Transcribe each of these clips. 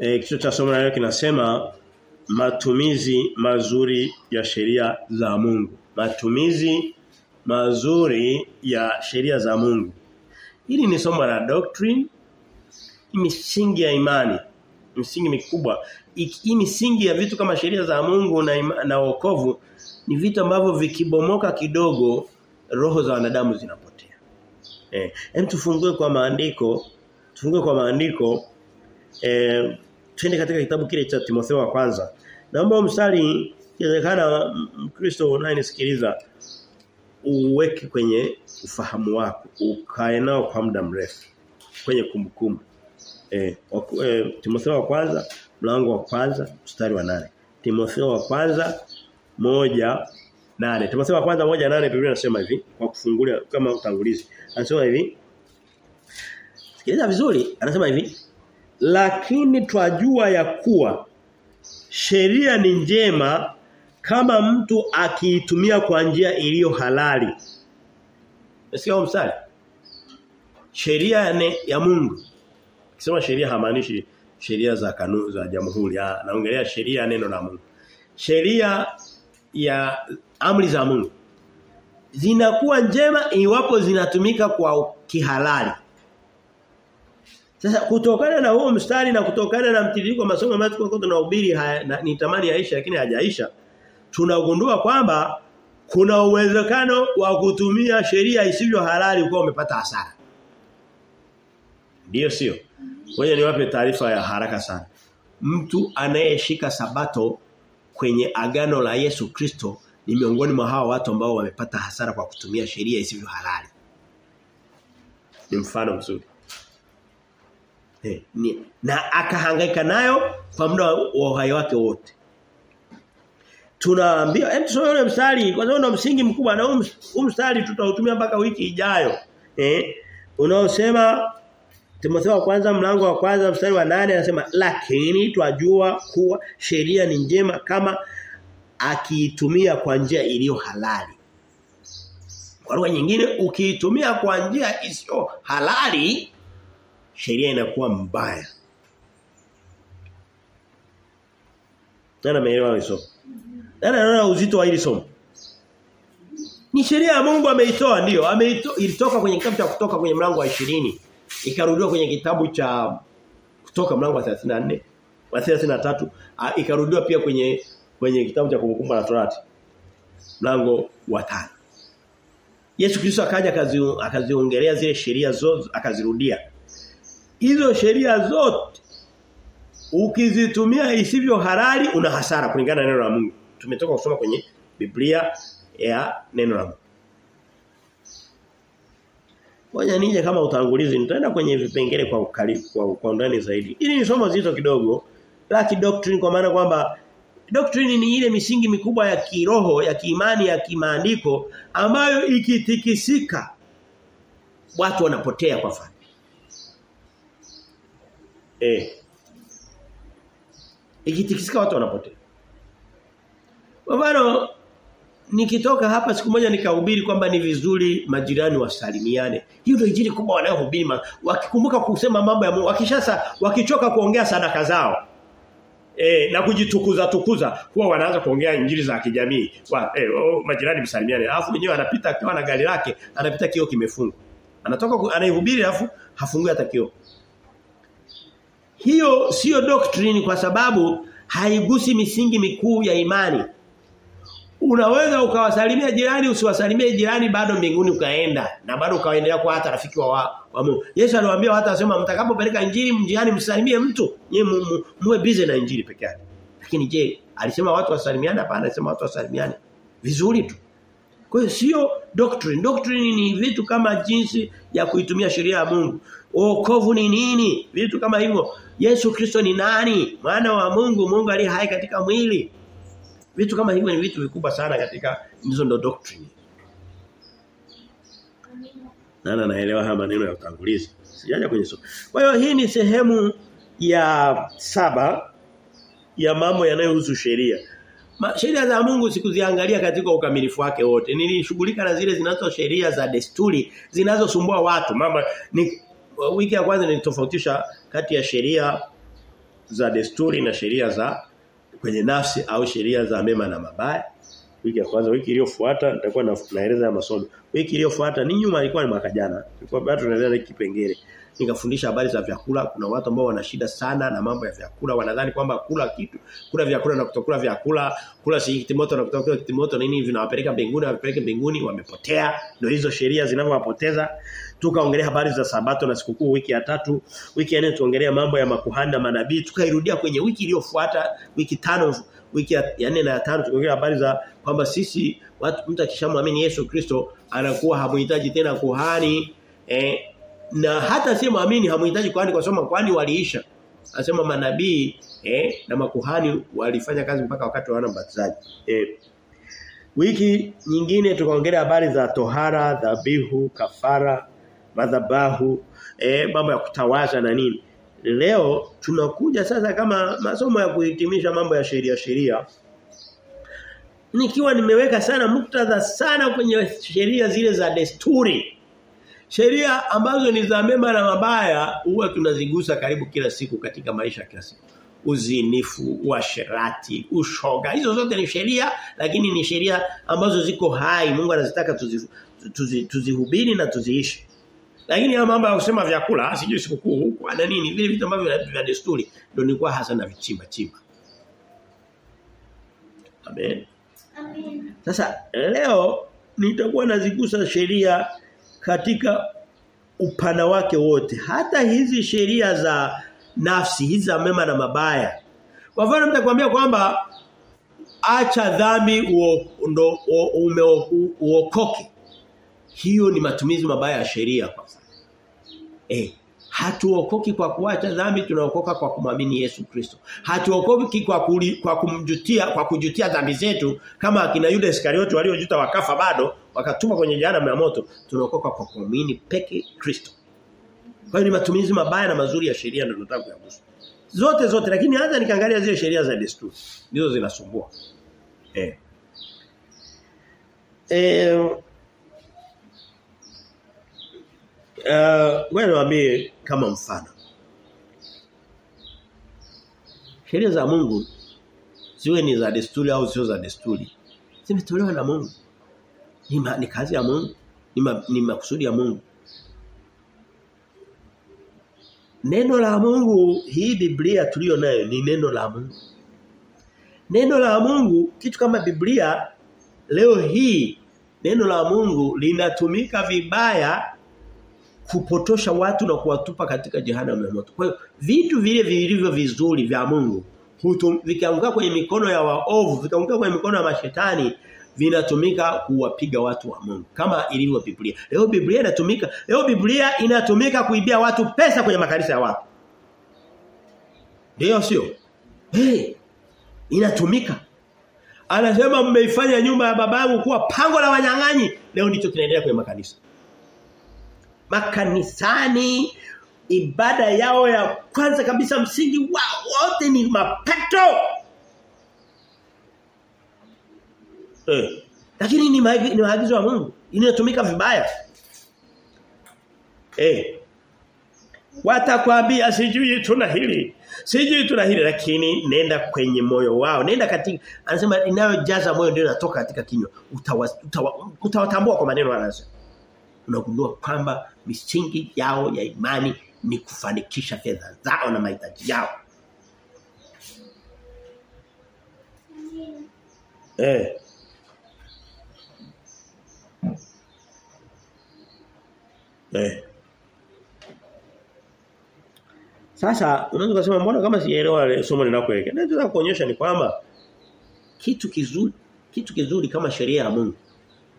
E, kichwa cha somo leo kinasema matumizi mazuri ya sheria za Mungu. Matumizi mazuri ya sheria za Mungu. Hili ni somo la doctrine, misingi ya imani, misingi mikubwa. Hii misingi ya vitu kama sheria za Mungu na ima, na wokovu ni vitu ambavyo vikibomoka kidogo roho za wanadamu zinapotea. Eh, hem tufungue kwa maandiko, tufungue kwa maandiko eh twende katika kitabu kile cha Timotheo wa kwanza. Naomba mstari inawezekana Mkristo unayenisikiliza uweke kwenye ufahamu wako, ukae nao kwa muda mrefu kwenye kumbukumbu. Eh, eh Timotheo wa kwanza mlango wa kwanza mstari wa nane Timotheo wa kwanza moja nane Timotheo wa kwanza moja nane Biblia inasema hivi kwa kufungulia kama utangulizi. Anasema hivi Sikiliza vizuri, anasema hivi lakini twajua ya kuwa sheria ni njema kama mtu akiitumia kwa njia iliyo halali. Nasikia mstari? Sheria ya Mungu. Kisema sheria hamaanishi sheria za kanuni za jamhuri. Naongelea sheria neno la Mungu. Sheria ya amri za Mungu zinakuwa njema iwapo zinatumika kwa kihalali. Sasa kutokana na huo mstari na kutokana na mtiririko masomo ambayo tulikuwa tunahubiri ni tamani yaisha lakini hajaisha tunagundua kwamba kuna uwezekano wa kutumia sheria isivyo halali kwa umepata hasara. Ndio sio. Ngoja niwape taarifa ya haraka sana. Mtu anayeshika sabato kwenye agano la Yesu Kristo ni miongoni mwa hao watu ambao wamepata hasara kwa kutumia sheria isivyo halali. Ni mfano mzuri. Eh, ni, na akahangaika nayo kwa muda wa uhai wake wote. Tunaambia hem tusome ule mstari kwa sababu ndio msingi mkubwa na huu mstari tutautumia mpaka wiki ijayo. Eh unaosema Timotheo wa kwanza mlango wa kwanza mstari wa nane anasema lakini twajua kuwa sheria ni njema kama akiitumia kwa njia iliyo halali. Kwa lugha nyingine ukiitumia kwa njia isiyo halali sheria inakuwa mbaya. Nani ameelewa hizo? Nani anaona uzito wa hili somo? Ni sheria ya Mungu ameitoa ndio, ameitoa ilitoka kwenye kitabu cha kutoka kwenye mlango wa 20, ikarudiwa kwenye kitabu cha kutoka mlango wa 34, wa 33, ikarudiwa pia kwenye kwenye kitabu cha kumbukumbu la Torati. Mlango wa 5. Yesu Kristo akaja akaziongelea zile sheria zote akazirudia hizo sheria zote ukizitumia isivyo halali una hasara kulingana na neno la Mungu. Tumetoka kusoma kwenye Biblia ya neno la Mungu. Ngoja nije kama utangulizi nitaenda kwenye vipengele kwa ukali, kwa, undani zaidi. Ili ni somo zito kidogo la doctrine kwa maana kwamba doctrine ni ile misingi mikubwa ya kiroho, ya kiimani, ya kimaandiko ambayo ikitikisika watu wanapotea kwa fani. Eh. Ikitikisika watu wanapotea. Kwa mfano nikitoka hapa siku moja nikahubiri kwamba ni vizuri majirani wasalimiane. Hiyo ndio injili kubwa wanayohubiri wakikumbuka kusema mambo ya Mungu. Wakishasa wakichoka kuongea sadaka zao. E, na kujitukuza tukuza huwa wanaanza kuongea injili za kijamii. Wa, e, oh, majirani msalimiane. Alafu mwenyewe anapita akiwa na gari lake, anapita kio kimefungwa. Anatoka anaihubiri alafu hafungui hata kio. Hiyo sio doctrine kwa sababu haigusi misingi mikuu ya imani. Unaweza ukawasalimia jirani usiwasalimie jirani bado mbinguni ukaenda na bado ukaendelea kuwa hata rafiki wa, wa, wa Mungu. Yesu aliwaambia hata asema mtakapopeleka injili mjiani msalimie mtu, Nye muwe busy na injili peke yake. Lakini je, alisema watu wasalimiane hapana, alisema watu wasalimiane vizuri tu. Kwa hiyo sio doctrine. Doctrine ni vitu kama jinsi ya kuitumia sheria ya Mungu. Wokovu ni nini? Vitu kama hivyo. Yesu Kristo ni nani? Mwana wa Mungu, Mungu aliye hai katika mwili. Vitu kama hivyo ni vitu vikubwa sana katika hizo ndo doctrine. Nana naelewa haya maneno ya utangulizi. Sijaja kwenye somo. Kwa hiyo hii ni sehemu ya saba ya mambo yanayohusu sheria. Sheria za Mungu sikuziangalia katika ukamilifu wake wote. Nilishughulika na zile zinazo sheria za desturi zinazosumbua watu. Mama ni wiki ya kwanza nilitofautisha kati ya sheria za desturi na sheria za kwenye nafsi au sheria za mema na mabaya. Wiki ya kwanza wiki iliyofuata nitakuwa na, naeleza ya masomo. Wiki iliyofuata ni nyuma ilikuwa ni mwaka jana. Tulikuwa bado tunaendelea na kipengele. Nikafundisha habari za vyakula. Kuna watu ambao wana shida sana na mambo ya vyakula. Wanadhani kwamba kula kitu, kula vyakula na kutokula vyakula, kula si kitimoto na kutokula kitimoto nini vinawapeleka mbinguni, wapeleke mbinguni, wamepotea. Ndio hizo sheria zinavyowapoteza. Tukaongelea habari za sabato na sikukuu wiki ya tatu, wiki ya nne tuongelea mambo ya makuhani na manabii. Tukairudia kwenye wiki iliyofuata, wiki tano wiki ya, nne na ya tano tukaongelea habari za kwamba sisi watu mtu akishamwamini Yesu Kristo anakuwa hamuhitaji tena kuhani eh, na hata si muamini hamuhitaji kuhani kwa sababu kwani waliisha. Anasema manabii eh, na makuhani walifanya kazi mpaka wakati wa Yohana Mbatizaji. Eh, wiki nyingine tukaongelea habari za tohara, dhabihu, kafara, madhabahu, eh, mambo ya kutawaza na nini. Leo tunakuja sasa kama masomo ya kuhitimisha mambo ya sheria sheria. Nikiwa nimeweka sana muktadha sana kwenye sheria zile za desturi. Sheria ambazo ni za mema na mabaya huwa tunazigusa karibu kila siku katika maisha kila siku. Uzinifu, uasherati, ushoga. Hizo zote ni sheria lakini ni sheria ambazo ziko hai. Mungu anazitaka tuzihubiri tuzi, tuzi, tuzihubiri na tuziishi. Lakini ya mambo ya kusema vyakula, sijui sikukuu huko na nini, vile vitu ambavyo vya desturi ndio nilikuwa hasa na vichimba chimba. Amen. Amen. Sasa leo nitakuwa nazigusa sheria katika upana wake wote. Hata hizi sheria za nafsi, hizi za mema na mabaya. Kwa mfano mtakwambia kwamba acha dhambi ndo umeokoke. Hiyo ni matumizi mabaya ya sheria kwa. Eh, hatuokoki kwa kuacha dhambi tunaokoka kwa kumwamini Yesu Kristo. Hatuokoki kwa kuli, kwa kumjutia kwa kujutia dhambi zetu kama akina Yuda Iskarioti waliojuta wakafa bado wakatuma kwenye jehanamu ya moto. Tunaokoka kwa kuamini peke Kristo. Kwa ni matumizi mabaya na mazuri ya sheria ndio tunataka. Zote zote lakini hata nikaangalia zile sheria za desturi ndizo zinasumbua. Eh. Eh Uh, wewe niambie kama mfano. Sheria za Mungu ziwe ni za desturi au sio za desturi. Zimetolewa na Mungu. Ni, ma, ni kazi ya Mungu, ni, ma, ni makusudi ya Mungu. Neno la Mungu, hii Biblia tuliyo nayo ni neno la Mungu. Neno la Mungu, kitu kama Biblia leo hii neno la Mungu linatumika vibaya kupotosha watu na kuwatupa katika jehanamu ya moto. Kwa hiyo vitu vile vilivyo vizuri vya Mungu vikaanguka kwenye mikono ya waovu, vikaanguka kwenye mikono ya mashetani vinatumika kuwapiga watu wa Mungu kama ilivyo Biblia. Leo Biblia inatumika, leo Biblia inatumika kuibia watu pesa kwenye makanisa ya watu. Ndio sio? Hey, inatumika. Anasema mmeifanya nyumba ya babangu kuwa pango la wanyang'anyi. Leo ndicho kinaendelea kwenye makanisa makanisani. Ibada yao ya kwanza kabisa msingi wao wote ni mapato. eh lakini ni maagizo ya Mungu. Inayotumika vibaya. Eh watakwambia sijui tuna hili sijui tuna hili. Lakini nenda kwenye moyo wao. Nenda katika anasema inayojaza moyo ndio inatoka katika kinywa. Utawatambua utawa, utawa kwa maneno anasema unagundua kwamba misingi yao ya imani ni kufanikisha fedha zao na mahitaji yao. Eh. Eh. Sasa unaweza kusema mbona kama sijaelewa somo linakoelekea. Nataka kuonyesha ni kwamba kitu kizuri kitu kizuri kama sheria ya Mungu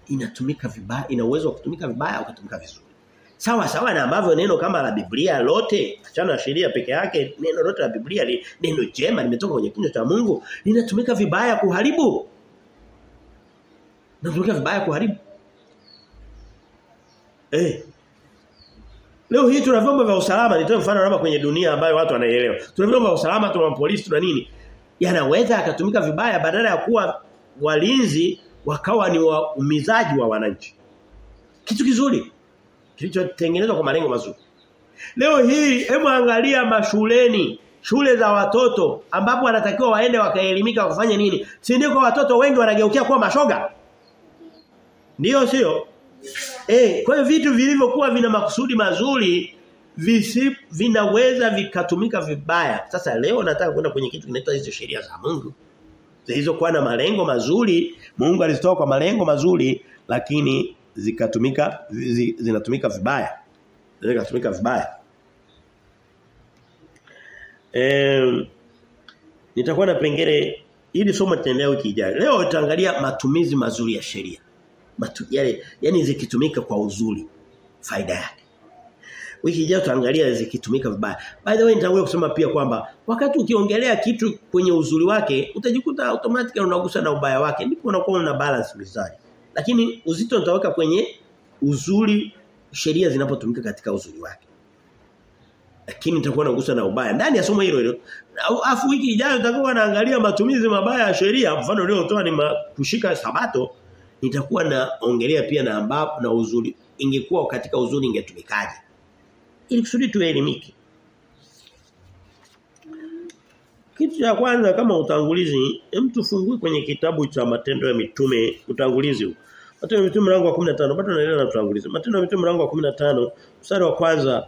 inatumika vibaya ina uwezo wa kutumika vibaya au kutumika vizuri. Sawa sawa na ambavyo neno kama la Biblia lote achana na sheria peke yake neno lote la Biblia li, neno jema limetoka kwenye kinywa cha Mungu linatumika vibaya kuharibu. Linatumika vibaya kuharibu. Eh. Leo hii tuna vyombo vya usalama nitoe mfano labda kwenye dunia ambayo watu wanaielewa. Tuna vyombo vya usalama tuna polisi tuna nini? Yanaweza akatumika vibaya badala ya kuwa walinzi wakawa ni waumizaji wa wananchi. Kitu kizuri kilichotengenezwa kwa malengo mazuri. Leo hii hebu angalia mashuleni, shule za watoto ambapo wanatakiwa waende wakaelimika kufanya nini? Si ndio kwa watoto wengi wanageukia kuwa mashoga? Ndiyo sio? Eh, kwa hiyo vitu vilivyokuwa vina makusudi mazuri visi, vinaweza vikatumika vibaya. Sasa leo nataka kwenda kwenye kitu kinaitwa hizo sheria za Mungu. Zilizokuwa na malengo mazuri, Mungu alizitoa kwa malengo mazuri lakini zikatumika zi, zinatumika vibaya. Zinatumika vibaya. Eh nitakuwa na pengere ili somo tutaendelea wiki ijayo. Leo tutaangalia matumizi mazuri ya sheria. Matu, yale yani zikitumika kwa uzuri faida yake. Wiki ijayo tutaangalia zikitumika vibaya. By the way nitakuja kusema pia kwamba wakati ukiongelea kitu kwenye uzuri wake utajikuta automatically unagusa na ubaya wake ndipo unakuwa una balance mizani. Lakini uzito nitaweka kwenye uzuri sheria zinapotumika katika uzuri wake. Lakini nitakuwa nagusa na ubaya ndani ya somo hilo hilo. Afu wiki ijayo nitakuwa naangalia matumizi mabaya ya sheria. Mfano leo toa ni kushika sabato nitakuwa naongelea pia na ambapo na uzuri ingekuwa katika uzuri ingetumikaje ili kusudi tuelimike. Kitu cha kwanza kama utangulizi hem tufungue kwenye kitabu cha matendo ya mitume. Utangulizi huu. Matendo ya mitume mlango wa 15 bado naendelea na utangulizi. Matendo ya mitume mlango wa 15 mstari wa kwanza.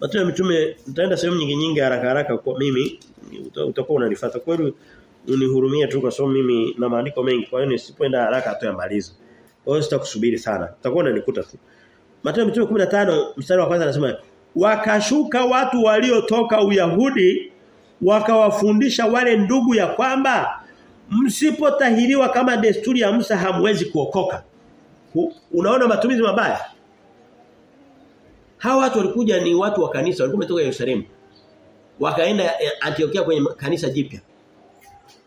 Matendo ya mitume nitaenda sehemu nyingi nyingi haraka haraka kwa mimi. Utakuwa unanifuata. Kweli unihurumia tu kwa sababu mimi na maandiko mengi. Kwa hiyo nisipoenda haraka hatayamaliza. Kwa hiyo sitakusubiri sana. Utakuwa unanikuta tu. Matendo ya Mitume 15 mstari wa kwanza anasema wakashuka watu waliotoka Uyahudi wakawafundisha wale ndugu ya kwamba msipotahiriwa kama desturi ya Musa hamwezi kuokoka. Unaona matumizi mabaya? Hawa watu walikuja ni watu wa kanisa walikuwa wametoka Yerusalemu. Wakaenda Antiokia kwenye kanisa jipya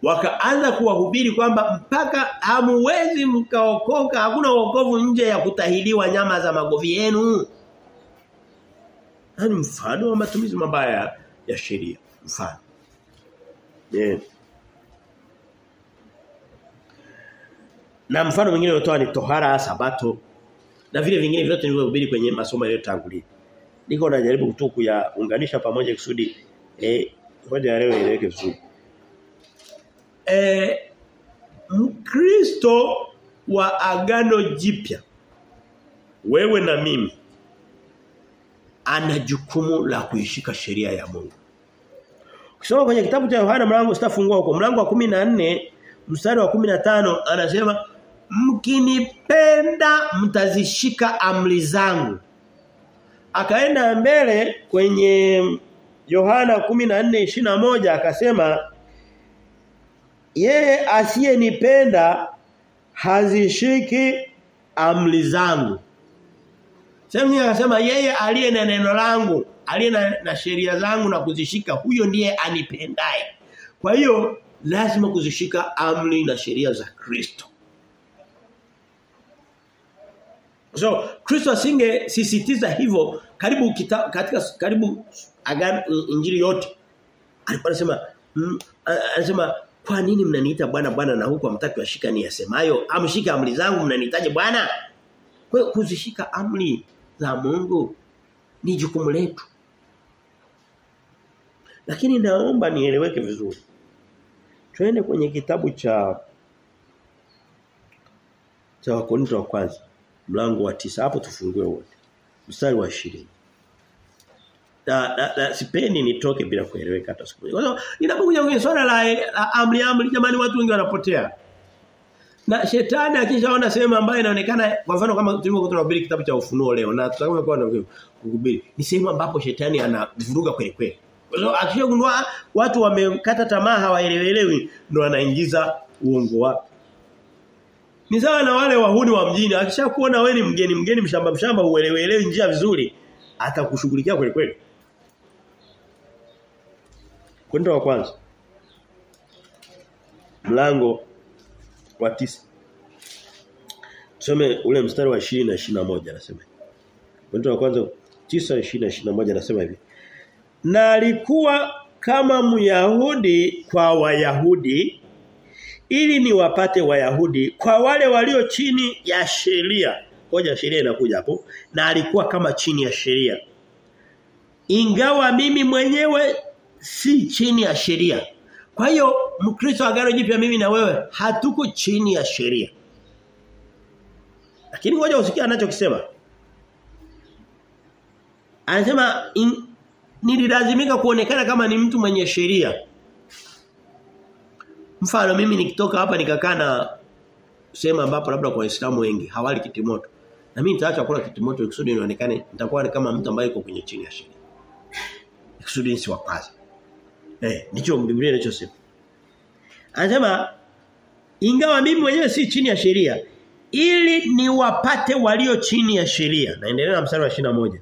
wakaanza kuwahubiri kwamba mpaka hamwezi mkaokoka hakuna wokovu nje ya kutahiriwa nyama za magovi yenu ni mfano wa matumizi mabaya ya sheria. Mfano. Yeah. na mfano mwingine uliotoa ni tohara sabato na vile vingine vyote nilivyohubiri kwenye masomo yaliyotangulia. Niko najaribu tu kuyaunganisha pamoja kusudi eh hoja leo ieleweke vizuri. Eh Mkristo wa agano jipya wewe na mimi ana jukumu la kuishika sheria ya Mungu. Ukisoma kwenye kitabu cha Yohana mlango sitafungua huko mlango wa 14 mstari wa 15 anasema mkinipenda mtazishika amri zangu. Akaenda mbele kwenye Yohana 14:21 akasema yeye asiyenipenda hazishiki amri zangu. Sema anasema yeye aliye na neno langu, aliye na, na sheria zangu na kuzishika, huyo ndiye anipendaye. Kwa hiyo lazima kuzishika amri na sheria za Kristo. So Kristo asinge sisitiza hivyo karibu kita, katika karibu agano injili yote. Alikuwa anasema anasema kwa nini mnaniita bwana bwana na huku mtaki washika ni yasemayo? Amshike amri zangu mnanihitaji bwana. Kwa kuzishika amri za Mungu ni jukumu letu. Lakini naomba nieleweke vizuri. Twende kwenye kitabu cha cha Wakorintho wa kwanza mlango wa tisa hapo tufungue wote. Mstari wa 20. Na, na, na sipendi nitoke bila kueleweka hata siku moja. Kwa sababu ninapokuja kwenye swala la, la amri amri jamani watu wengi wanapotea. Na shetani akishaona sehemu ambayo inaonekana kwa mfano kama tulivyokuwa tunahubiri kitabu cha ufunuo leo na tutakuwa kwa kuhubiri ni sehemu ambapo shetani anavuruga kweli kweli. Kwa hiyo akishagundua watu wamekata tamaa hawaelewelewi ndo anaingiza uongo wake. Ni sawa na wale wahuni wa mjini akishakuona wewe ni mgeni mgeni mshamba mshamba uelewelewi njia vizuri atakushughulikia kweli kweli. Kwenda wa kwanza. Mlango wa tisa. Tusome ule mstari wa 20 na 21 anasema. Mtu wa kwanza 9 20 na 21 anasema hivi. Na alikuwa kama Myahudi kwa Wayahudi ili niwapate Wayahudi kwa wale walio chini ya sheria. Koja sheria inakuja hapo. Na alikuwa kama chini ya sheria. Ingawa mimi mwenyewe si chini ya sheria. Kwa hiyo Mkristo agano jipya mimi na wewe hatuko chini ya sheria. Lakini ngoja usikie anachokisema. Anasema nililazimika kuonekana kama ni mtu mwenye sheria. Mfano mimi nikitoka hapa nikakaa na sema ambapo labda kwa Waislamu wengi hawali kitimoto. Na mimi nitaacha kula kitimoto kusudi nionekane nitakuwa kama mtu ambaye yuko kwenye chini ya sheria. Kusudi nisiwakwaze. Eh, ndicho Biblia inachosema. Anasema ingawa mimi mwenyewe si chini ya sheria ili niwapate walio chini ya sheria. Naendelea na mstari wa 21.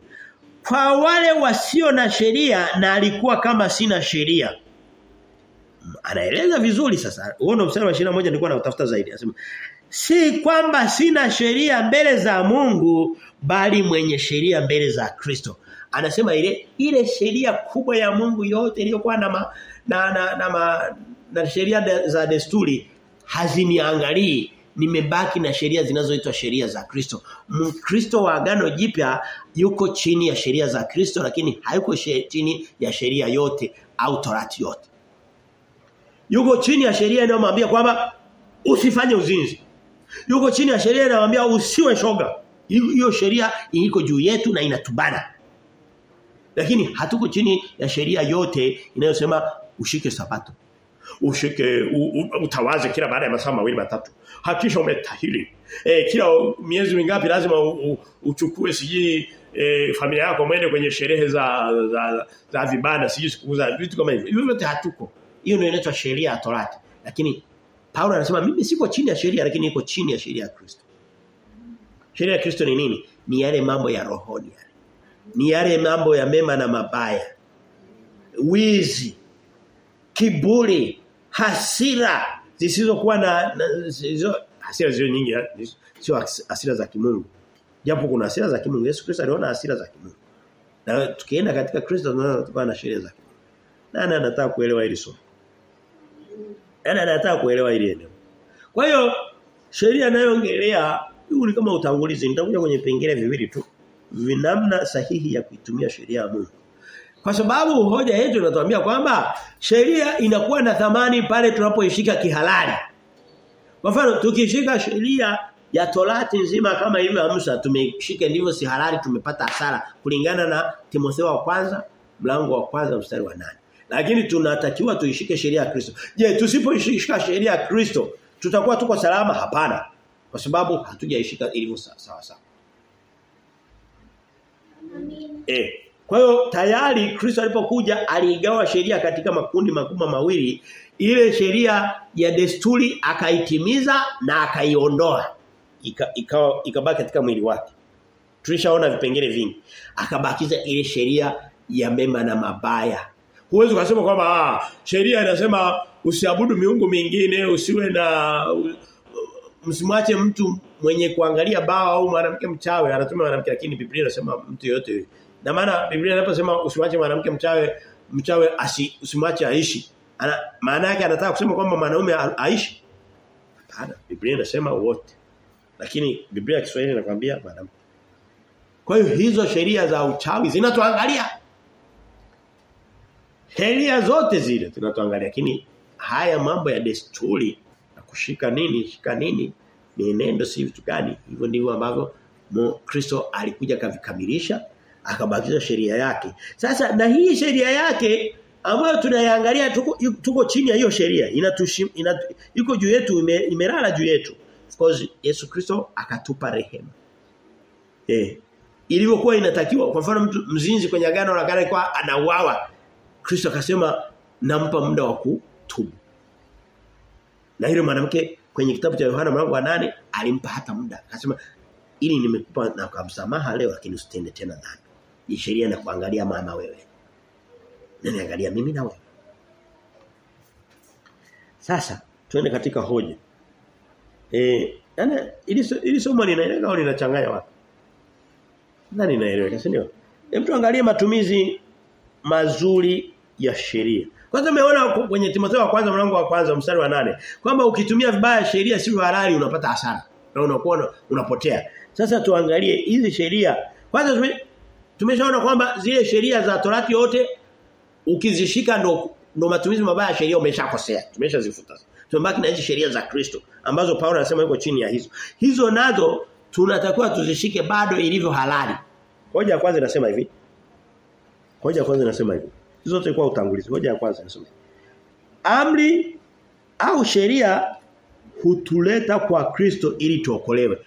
Kwa wale wasio na sheria na alikuwa kama sina sheria. Anaeleza vizuri sasa. Huo ndo mstari wa 21 nilikuwa nautafuta zaidi. Anasema si kwamba sina sheria mbele za Mungu bali mwenye sheria mbele za Kristo. Anasema ile ile sheria kubwa ya Mungu yote iliyokuwa na ma, na na na, ma, na sheria de, za desturi haziniangalii nimebaki na sheria zinazoitwa sheria za Kristo. Mkristo wa agano jipya yuko chini ya sheria za Kristo lakini hayuko chini ya sheria yote au torati yote. Yuko chini ya sheria inayomwambia kwamba usifanye uzinzi. Yuko chini ya sheria inayomwambia usiwe shoga. Hiyo sheria iko juu yetu na inatubana. Lakini hatuko chini ya sheria yote inayosema ushike sabato. Ushike u, u, utawaze kila baada ya masaa mawili matatu. Hakisha umetahiri. E, kila miezi mingapi lazima u, u, uchukue siji e, familia yako mwende kwenye sherehe za za, za vibanda siji siku za vitu kama hivyo. Hivyo vyote hatuko. Hiyo ndio inaitwa sheria ya Torati. Lakini Paulo anasema mimi siko chini ya sheria lakini niko chini ya sheria ya Kristo. Sheria ya Kristo ni nini? Ni yale mambo ya rohoni yale. Ni yale mambo ya mema na mabaya. Wizi, kiburi, hasira zisizokuwa na, na zisizo, hasira zio nyingi sio hasira za kimungu. Japo kuna hasira za kimungu. Yesu Kristo aliona hasira za kimungu. Na tukienda katika Kristo tunaona na sheria za kimungu. Nani anataka kuelewa hili somo? Nani anataka kuelewa ile eneo? Kwa hiyo sheria inayoongelea huu ni kama utangulizi. Nitakuja kwenye pengine viwili tu. Vinamna sahihi ya kuitumia sheria ya Mungu. Kwa sababu hoja yetu inatuambia kwamba sheria inakuwa na thamani pale tunapoishika kihalali. Kwa mfano tukishika sheria ya Torati nzima kama hivyo Musa tumeshika ndivyo si halali tumepata hasara kulingana na Timotheo wa kwanza mlango wa kwanza mstari wa nane Lakini tunatakiwa tuishike sheria ya Kristo. Je, tusipoishika sheria ya Kristo tutakuwa tuko salama? Hapana. Kwa sababu hatujaishika ilivyo sawa sawa. Eh, kwa hiyo tayari Kristo alipokuja aliigawa sheria katika makundi makubwa mawili. Ile sheria ya desturi akaitimiza na akaiondoa. Ikabaki ika, ika katika mwili wake. Tulishaona vipengele vingi. Akabakiza ile sheria ya mema na mabaya. Huwezi kusema kwamba ah, sheria inasema usiabudu miungu mingine, usiwe na msimwache mtu mwenye kuangalia bao au mwanamke mchawi. Anatumia mwanamke lakini Biblia inasema mtu yote na maana Biblia inaposema usimwache mwanamke mchawi mchawi asi, usimwache aishi. Ana maana yake anataka kusema kwamba mwanaume aishi? Hapana Biblia inasema wote. Lakini Biblia ya Kiswahili inakwambia mwanamke. Kwa hiyo hizo sheria za uchawi zinatuangalia sheria zote zile tunatoangalia lakini haya mambo ya desturi na kushika nini shika nini mienendo si vitu gani? Hivyo ndivyo ambavyo Kristo alikuja kavikamilisha akabakiza sheria yake. Sasa na hii sheria yake ambayo tunaiangalia tuko, tuko chini ya hiyo sheria inatushim inatu, iko juu yetu ime, imelala juu yetu. Of course Yesu Kristo akatupa rehema. Eh ilivyokuwa inatakiwa kwa mfano mtu mzinzi kwenye agano la kale kwa anauawa Kristo akasema nampa muda wa kutubu na yule mwanamke kwenye kitabu cha Yohana mlango wa nane alimpa hata muda. Akasema ili nimekupa na kumsamaha leo lakini usitende tena dhambi. Ni sheria na kuangalia mama wewe. Na niangalia mimi na wewe. Sasa twende katika hoja. Eh, yana ili ili somo linaeleka au linachanganya watu? Nani naeleweka, si ndio? Hebu tuangalie matumizi mazuri ya sheria. Kwanza umeona kwenye Timotheo wa kwanza mlango wa kwanza mstari wa nane kwamba ukitumia vibaya sheria sivyo halali unapata hasara na unakuwa unapotea. Sasa tuangalie hizi sheria. Kwanza tumeshaona kwamba zile sheria za Torati yote ukizishika ndo ndo matumizi mabaya ya sheria umeshakosea. Tumeshazifuta. Tumebaki na hizi sheria za Kristo ambazo Paulo anasema yuko chini ya hizo. Hizo nazo tunatakiwa tuzishike bado ilivyo halali. Hoja kwanza inasema hivi. Hoja kwanza inasema hivi. Zote kwa utangulizi. Hoja ya kwanza nisome. Amri au sheria hutuleta kwa Kristo ili tuokolewe.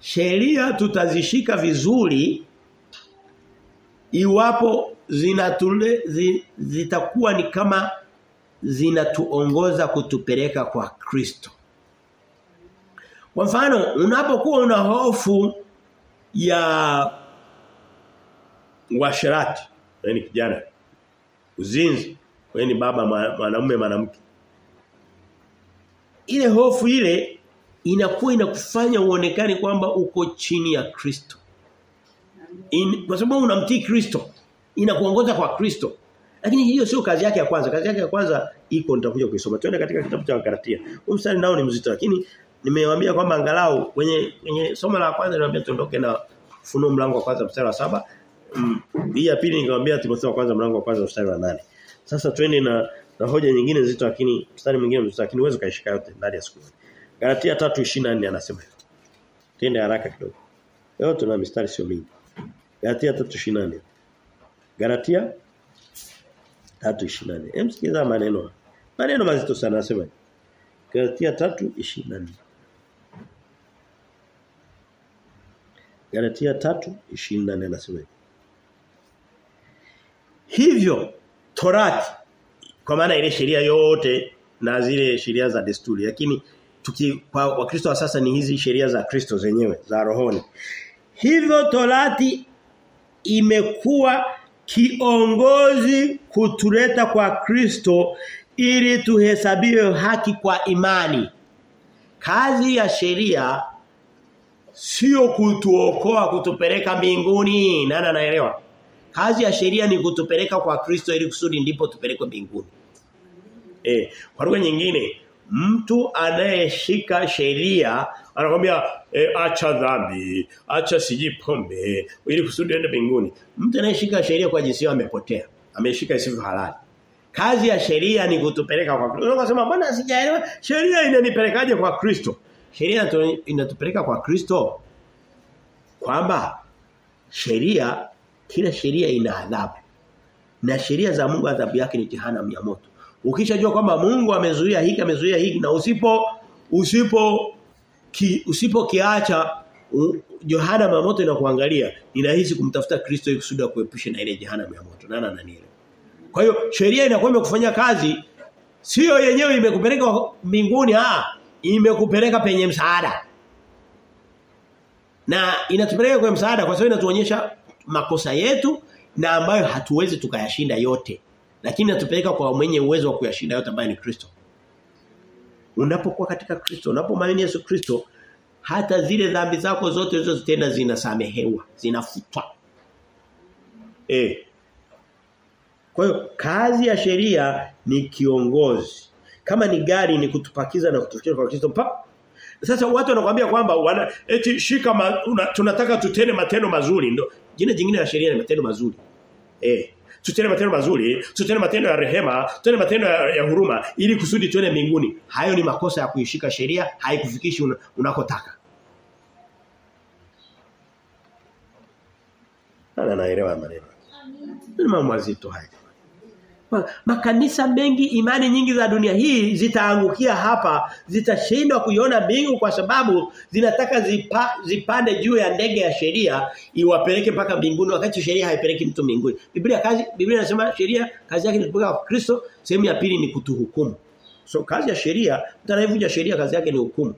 Sheria tutazishika vizuri iwapo zinatule zi, zitakuwa ni kama zinatuongoza kutupeleka kwa Kristo. Kwa mfano unapokuwa una hofu ya washirati, yani kijana, uzinzi, wewe ni baba mwanamume mwanamke. Ile hofu ile inakuwa inakufanya uonekane kwamba uko chini ya Kristo. In, kwa sababu unamtii Kristo inakuongoza kwa Kristo. Lakini hiyo sio kazi yake ya kwanza. Kazi yake ya kwanza iko nitakuja kuisoma. Twende katika kitabu cha Galatia. Huu mstari nao ni mzito lakini nimewaambia kwamba angalau kwenye kwenye somo la kwanza niwaambia tuondoke na Funuo mlango wa kwanza mstari wa saba Hii ya pili nikamwambia Timotheo wa kwanza mlango wa kwanza mstari wa nane Sasa twende na na hoja nyingine nzito lakini mstari mwingine mzito lakini uwezo kaishika yote ndani ya siku. Galatia 3:24 anasema hivyo. Twende haraka kidogo. Leo tuna mistari sio mingi. Galatia 3:24. Galatia 3:24. Hem sikiza maneno. Maneno mazito sana anasema. Galatia 3:24. Galatia 3:24 anasema. Hivyo Torati kwa maana ile sheria yote na zile sheria za desturi lakini tuki kwa wakristo wa sasa ni hizi sheria za Kristo zenyewe za rohoni. Hivyo Torati imekuwa kiongozi kutuleta kwa Kristo ili tuhesabiwe haki kwa imani. Kazi ya sheria sio kutuokoa kutupeleka mbinguni. Nani anaelewa? Kazi ya sheria ni kutupeleka kwa Kristo ili kusudi ndipo tupelekwe mbinguni. Eh, kwa lugha nyingine mtu anayeshika sheria anakuambia e, acha dhambi, acha siji pombe ili kusudi ende mbinguni. Mtu anayeshika sheria kwa jinsi hiyo amepotea. Ameshika isivyo halali. Kazi ya sheria ni kutupeleka kwa Kristo. Unasema mbona sijaelewa? Sheria inanipelekaje kwa Kristo? Sheria inatupeleka kwa Kristo kwamba sheria kila sheria ina adhabu. Na sheria za Mungu adhabu yake ni jehanamu ya moto. Ukishajua kwamba Mungu amezuia hiki amezuia hiki na usipo usipo ki, usipokiacha jehanamu ya moto inakuangalia inahisi kumtafuta Kristo ili kusudi kuepusha na ile jehanamu ya moto. Nana nani? Kwa hiyo sheria inakuwa imekufanya kazi sio yenyewe imekupeleka mbinguni ah imekupeleka penye msaada. Na inatupeleka kwa msaada kwa sababu inatuonyesha makosa yetu na ambayo hatuwezi tukayashinda yote. Lakini natupeleka kwa mwenye uwezo wa kuyashinda yote ambaye ni Kristo. Unapokuwa katika Kristo, unapomwamini Yesu Kristo, hata zile dhambi zako zote ulizozitenda zinasamehewa, zinafutwa. Eh. Kwa hiyo kazi ya sheria ni kiongozi. Kama ni gari ni kutupakiza na kutufikisha kwa Kristo. Sasa watu wanakuambia kwamba wana eti shika ma, una, tunataka tutende matendo mazuri ndio. Jina jingine la sheria ni matendo mazuri. Eh. Tutende matendo mazuri, tutende matendo ya rehema, tutende matendo ya, ya huruma ili kusudi tuende mbinguni. Hayo ni makosa ya kuishika sheria, haikufikishi un, unakotaka. Ana naelewa maneno. Ni mambo mazito haya. Makanisa mengi imani nyingi za dunia hii zitaangukia hapa zitashindwa kuiona mbingu kwa sababu zinataka zipa, zipande juu ya ndege ya sheria iwapeleke mpaka mbinguni wakati sheria haipeleki mtu mbinguni. Biblia kazi Biblia inasema sheria kazi yake ni kupeleka kwa Kristo, sehemu ya pili ni kutuhukumu. So kazi ya sheria, mtu sheria kazi yake ni hukumu.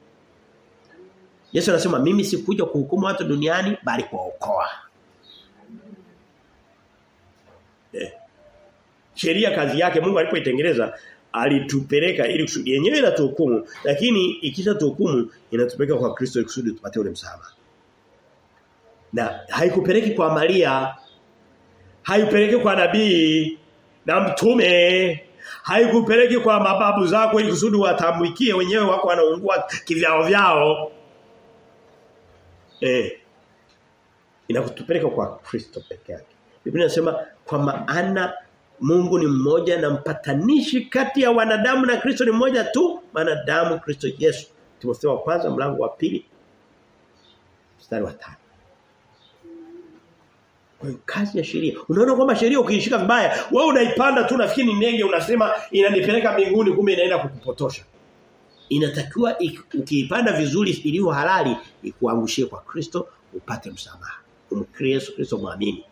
Yesu anasema mimi sikuja kuhukumu watu duniani bali kuwaokoa. Eh. Sheria kazi yake Mungu alipoitengeneza alitupeleka ili kusudi yenyewe inatuhukumu. Lakini ikisha tuhukumu inatupeleka kwa Kristo kusudi tupate ule msamaha. Na haikupeleki kwa Maria haipeleki kwa nabii na mtume haikupeleki kwa mababu zako ili kusudi watamwikie wenyewe wako wanaungua kivyao vyao. Eh inakutupeleka kwa Kristo peke yake. Biblia inasema kwa maana Mungu ni mmoja na mpatanishi kati ya wanadamu na Kristo ni mmoja tu, wanadamu Kristo Yesu. Timotheo wa kwanza mlango wa pili mstari wa 5. Kwa kazi ya sheria. Unaona kwamba sheria ukiishika vibaya, wewe unaipanda tu nafikiri ni ndege unasema inanipeleka mbinguni kumbe inaenda kukupotosha. Inatakiwa ukiipanda vizuri iliyo halali ikuangushie kwa Kristo upate msamaha. Umkristo Kristo muamini.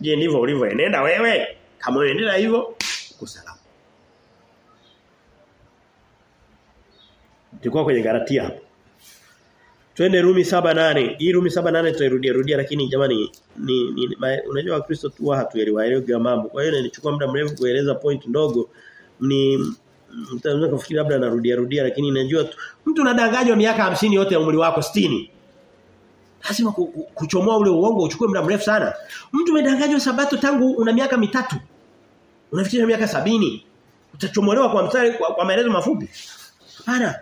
Je, ndivyo ulivyoenenda wewe? Kama unaendelea hivyo uko salama. Tulikuwa kwenye Galatia hapo. Twende Rumi 7:8. Hii Rumi 7:8 tutairudia rudia lakini jamani ni, ni ma, unajua Wakristo tu hatuelewa elewa mambo. Kwa hiyo nilichukua muda mrefu kueleza point ndogo. Ni mtaweza kufikiri labda narudia rudia lakini najua tu mtu unadanganywa miaka hamsini yote ya umri wako 60. Lazima kuchomoa ule uongo uchukue muda mrefu sana. Mtu umedanganywa sabato tangu una miaka mitatu. Unafikisha miaka sabini Utachomolewa kwa mstari kwa, kwa maelezo mafupi. Hapana.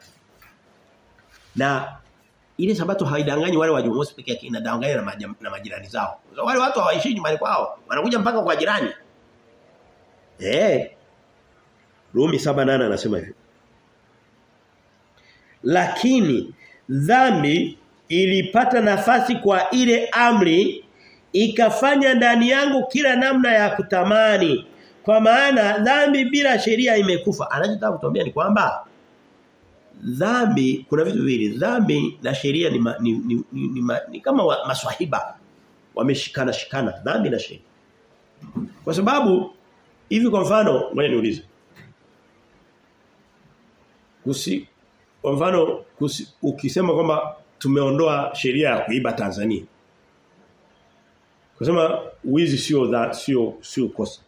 Na ile sabato haidanganyi wale wa Jumamosi pekee yake inadanganya na, majam, na majirani zao. Wale watu hawaishi nyumbani kwao, wanakuja mpaka kwa jirani. Eh. Rumi 7:8 anasema hivi. Lakini dhambi ilipata nafasi kwa ile amri ikafanya ndani yangu kila namna ya kutamani. Kwa maana dhambi bila sheria imekufa. Anachotaka kutuambia ni kwamba dhambi kuna vitu viwili. Dhambi na sheria ni, ma, ni, ni, ni, ni, ma, ni kama wa, maswahiba. Wameshikana shikana dhambi na sheria. Kwa sababu hivi kwa mfano ngoja niulize. Kusi kwa mfano kusi, ukisema kwamba tumeondoa sheria ya kuiba Tanzania. Kusema wizi sio sio sio kosa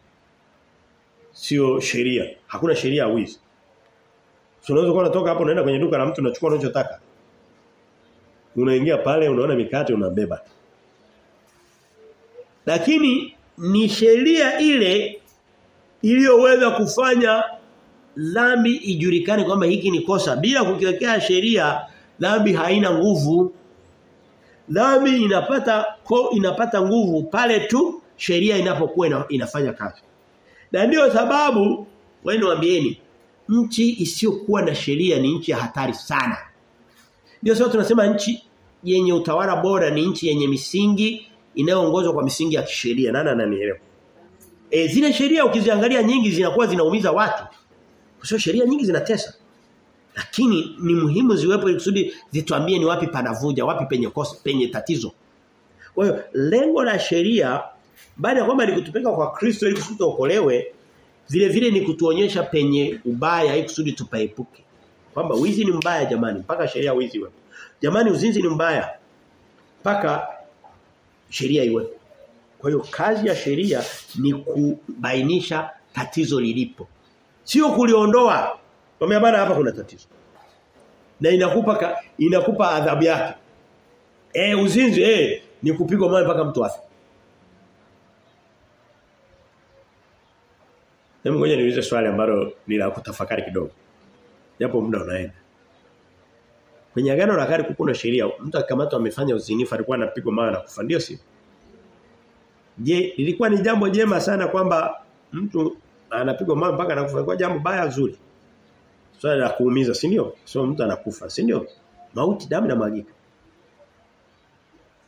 sio sheria hakuna sheria ya wizi unaweza kuwa unatoka hapo unaenda kwenye duka la mtu unachukua unachotaka. Unaingia pale unaona mikate unabeba. Lakini ni sheria ile iliyoweza kufanya dhambi ijulikane kwamba hiki ni kosa bila kukiwekea sheria dhambi haina nguvu. Dhambi inapata ko inapata nguvu pale tu sheria inapokuwa inafanya kazi. Na ndio sababu wewe niwaambieni nchi isiyokuwa na sheria ni nchi ya hatari sana. Ndio sababu tunasema nchi yenye utawala bora ni nchi yenye misingi inayoongozwa kwa misingi ya kisheria. Nani ananielewa? E, zile sheria ukiziangalia nyingi zinakuwa zinaumiza watu. Sababu sheria nyingi zinatesa. Lakini ni muhimu ziwepo ili kusudi zituambie ni wapi panavuja, wapi penye kosa, penye tatizo. Kwa hiyo lengo la sheria baada ya kwamba ni kutupeka kwa Kristo ili kusudi tuokolewe vile vile ni kutuonyesha penye ubaya ili kusudi tupaepuke. Kwamba wizi ni mbaya jamani, mpaka sheria wizi iwe Jamani uzinzi ni mbaya. Mpaka sheria iwe Kwa hiyo kazi ya sheria ni kubainisha tatizo lilipo. Sio kuliondoa. Kwa bana hapa kuna tatizo. Na inakupa ka, inakupa adhabu yake. Eh uzinzi eh ni kupigwa mawe mpaka mtu afe. Hebu ngoja niulize swali ambalo ni la kutafakari kidogo. Japo muda unaenda. Kwenye agano la kale kuna sheria, mtu akikamatwa amefanya uzinifu alikuwa anapigwa mawe na kufa ndio si? Je, lilikuwa ni jambo jema sana kwamba mtu anapigwa mawe mpaka anakufa kwa jambo baya zuri. Swali la kuumiza, si ndio? Sio mtu anakufa, si ndio? Mauti damu na magika.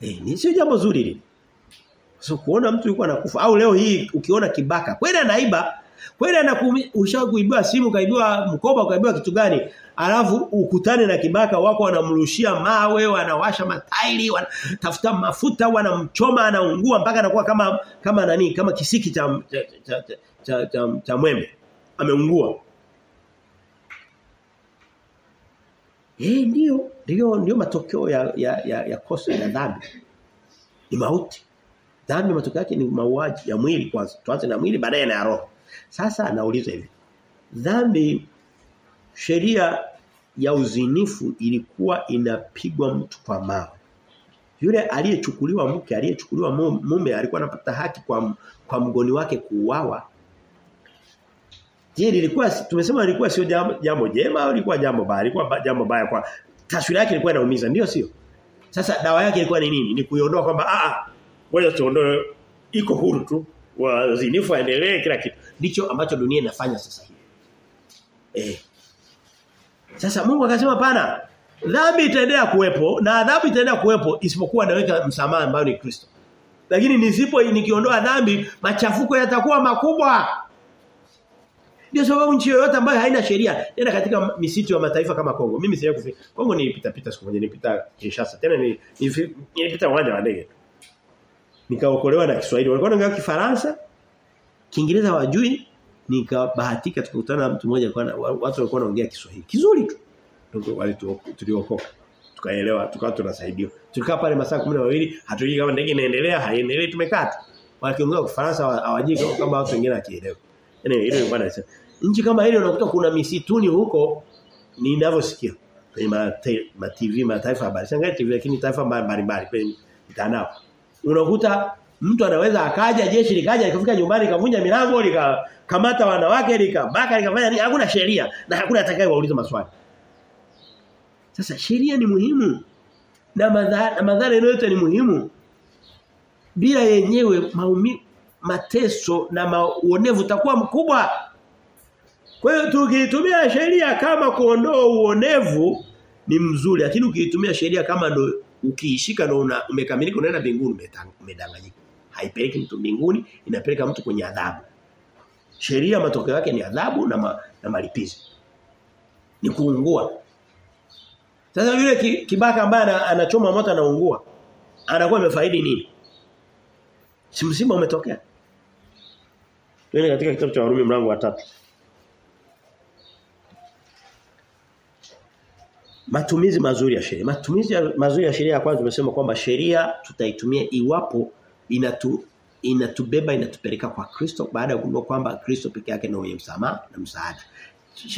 Eh, ni sio jambo zuri hili. So kuona mtu yuko anakufa au leo hii ukiona kibaka, kweli anaiba Kweli anakusha kuibiwa simu, kaibiwa mkoba, kaibiwa kitu gani? Alafu ukutane na kibaka wako wanamrushia mawe, wanawasha matairi, wanatafuta mafuta, wanamchoma, anaungua mpaka anakuwa kama kama nani, kama kisiki cha cha cha, cha, cha, cha, cha mwembe. Ameungua. Eh ndio, ndio ndio matokeo ya ya ya, ya kosa ya dhambi. Ni mauti. Dhambi matokeo yake ni mauaji ya mwili kwanza. Tuanze na mwili baadaye na roho. Sasa anauliza hivi. Dhambi sheria ya uzinifu ilikuwa inapigwa mtu kwa mawe. Yule aliyechukuliwa mke, aliyechukuliwa mume alikuwa anapata haki kwa kwa mgoni wake kuuawa. Je, lilikuwa tumesema lilikuwa sio jambo, jema au lilikuwa jambo baya? Lilikuwa jambo baya kwa taswira yake ilikuwa inaumiza, ndio sio? Sasa dawa yake ilikuwa ni nini? Ni kuiondoa kwamba a a ngoja tuondoe iko huru tu. Wazinifu waendelee kila kitu. Ndicho ambacho dunia inafanya sasa hivi. Eh. Sasa Mungu akasema pana dhambi itaendelea kuwepo na adhabu itaendelea kuwepo isipokuwa naweka msamaha ambao ni Kristo. Lakini nisipo nikiondoa dhambi machafuko yatakuwa makubwa. Ndio sababu nchi yoyote ambayo haina sheria nenda katika misitu ya mataifa kama Kongo. Mimi sijawahi kufika. Kongo nilipita pita siku moja nilipita Kinshasa. Tena nilipita uwanja wa ndege. Nikaokolewa na Kiswahili. Walikuwa wanaongea Kifaransa, Kiingereza wajui, nikabahatika tukakutana na mtu mmoja kwa watu walikuwa wanaongea Kiswahili. Kizuri tu. Tuliokoka. Tukaelewa, tukawa tunasaidiwa. Tulikaa pale masaa 12, hatujui kama ndege inaendelea, haiendelee tumekata. Wakiongea Kifaransa hawajui kama watu wengine wakielewa. Yaani ile ilikuwa nasema. Nchi kama ile unakuta kuna misituni huko ninavyosikia kwenye ma, ma TV mataifa habari. Sangati TV lakini taifa mbalimbali kwenye mtandao. Unakuta mtu anaweza akaja jeshi likaja likafika nyumbani kavunja milango likakamata wanawake likabaka likafanya nini hakuna sheria na hakuna atakaye wauliza maswali. Sasa sheria ni muhimu na madhara madhara yote ni muhimu. Bila yenyewe maumivu mateso na maonevu takuwa mkubwa. Kwa hiyo tukiitumia sheria kama kuondoa uonevu ni mzuri lakini ukiitumia sheria kama ndo ukiishika na una, umekamilika unaenda mbinguni umedanganyika. Haipeleki mtu mbinguni inapeleka mtu kwenye adhabu. Sheria matokeo yake ni adhabu na ma, na malipizi. Ni kuungua. Sasa yule kibaka ambaye anachoma moto anaungua anakuwa amefaidi nini? Si msiba umetokea. Twende katika kitabu cha Warumi mlango wa tatu. Matumizi mazuri ya sheria. Matumizi ya mazuri ya sheria ya kwanza tumesema kwamba sheria tutaitumia iwapo inatu inatubeba inatupeleka kwa Kristo baada ya kugundua kwamba Kristo peke yake ndio mwenye msamaha na msaada.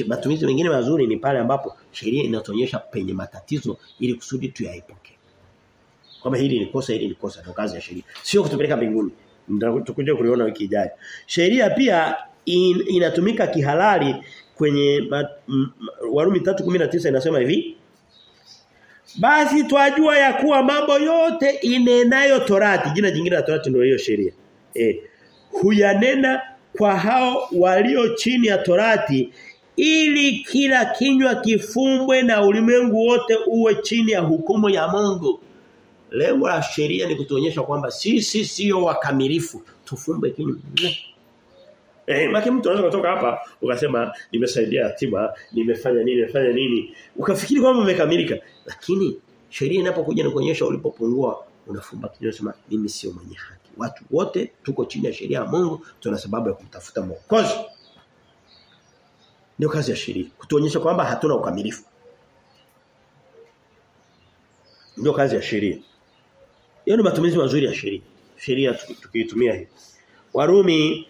Matumizi mengine mazuri ni pale ambapo sheria inatuonyesha penye matatizo ili kusudi tuyaepuke. Kwamba hili ni kosa hili ni kosa ndio kazi ya sheria. Sio kutupeleka mbinguni. Tutakuja kuliona wiki ijayo. Sheria pia in, inatumika kihalali kwenye Warumi 3:19 inasema hivi Basi twajua ya kuwa mambo yote inenayo torati. Jina jingine la torati ndio hiyo sheria. Eh huyanena kwa hao walio chini ya torati ili kila kinywa kifumbwe na ulimwengu wote uwe chini ya hukumu ya Mungu. Lengo la sheria ni kutuonyesha kwamba sisi sio wakamilifu, tufumbe kinywa. Eh, maki mtu anaweza kutoka hapa ukasema nimesaidia yatima, nimefanya nini, nimefanya nini. Ukafikiri kwamba umekamilika, lakini sheria inapokuja na kuonyesha ulipopungua, unafumba kinywa unasema mimi sio mwenye haki. Watu wote tuko chini ya sheria ya Mungu, tuna sababu ya kumtafuta Mwokozi. Ndio kazi ya sheria, kutuonyesha kwamba hatuna ukamilifu. Ndio kazi ya sheria. Hiyo ni matumizi mazuri ya sheria. Sheria tukiitumia hivi. Warumi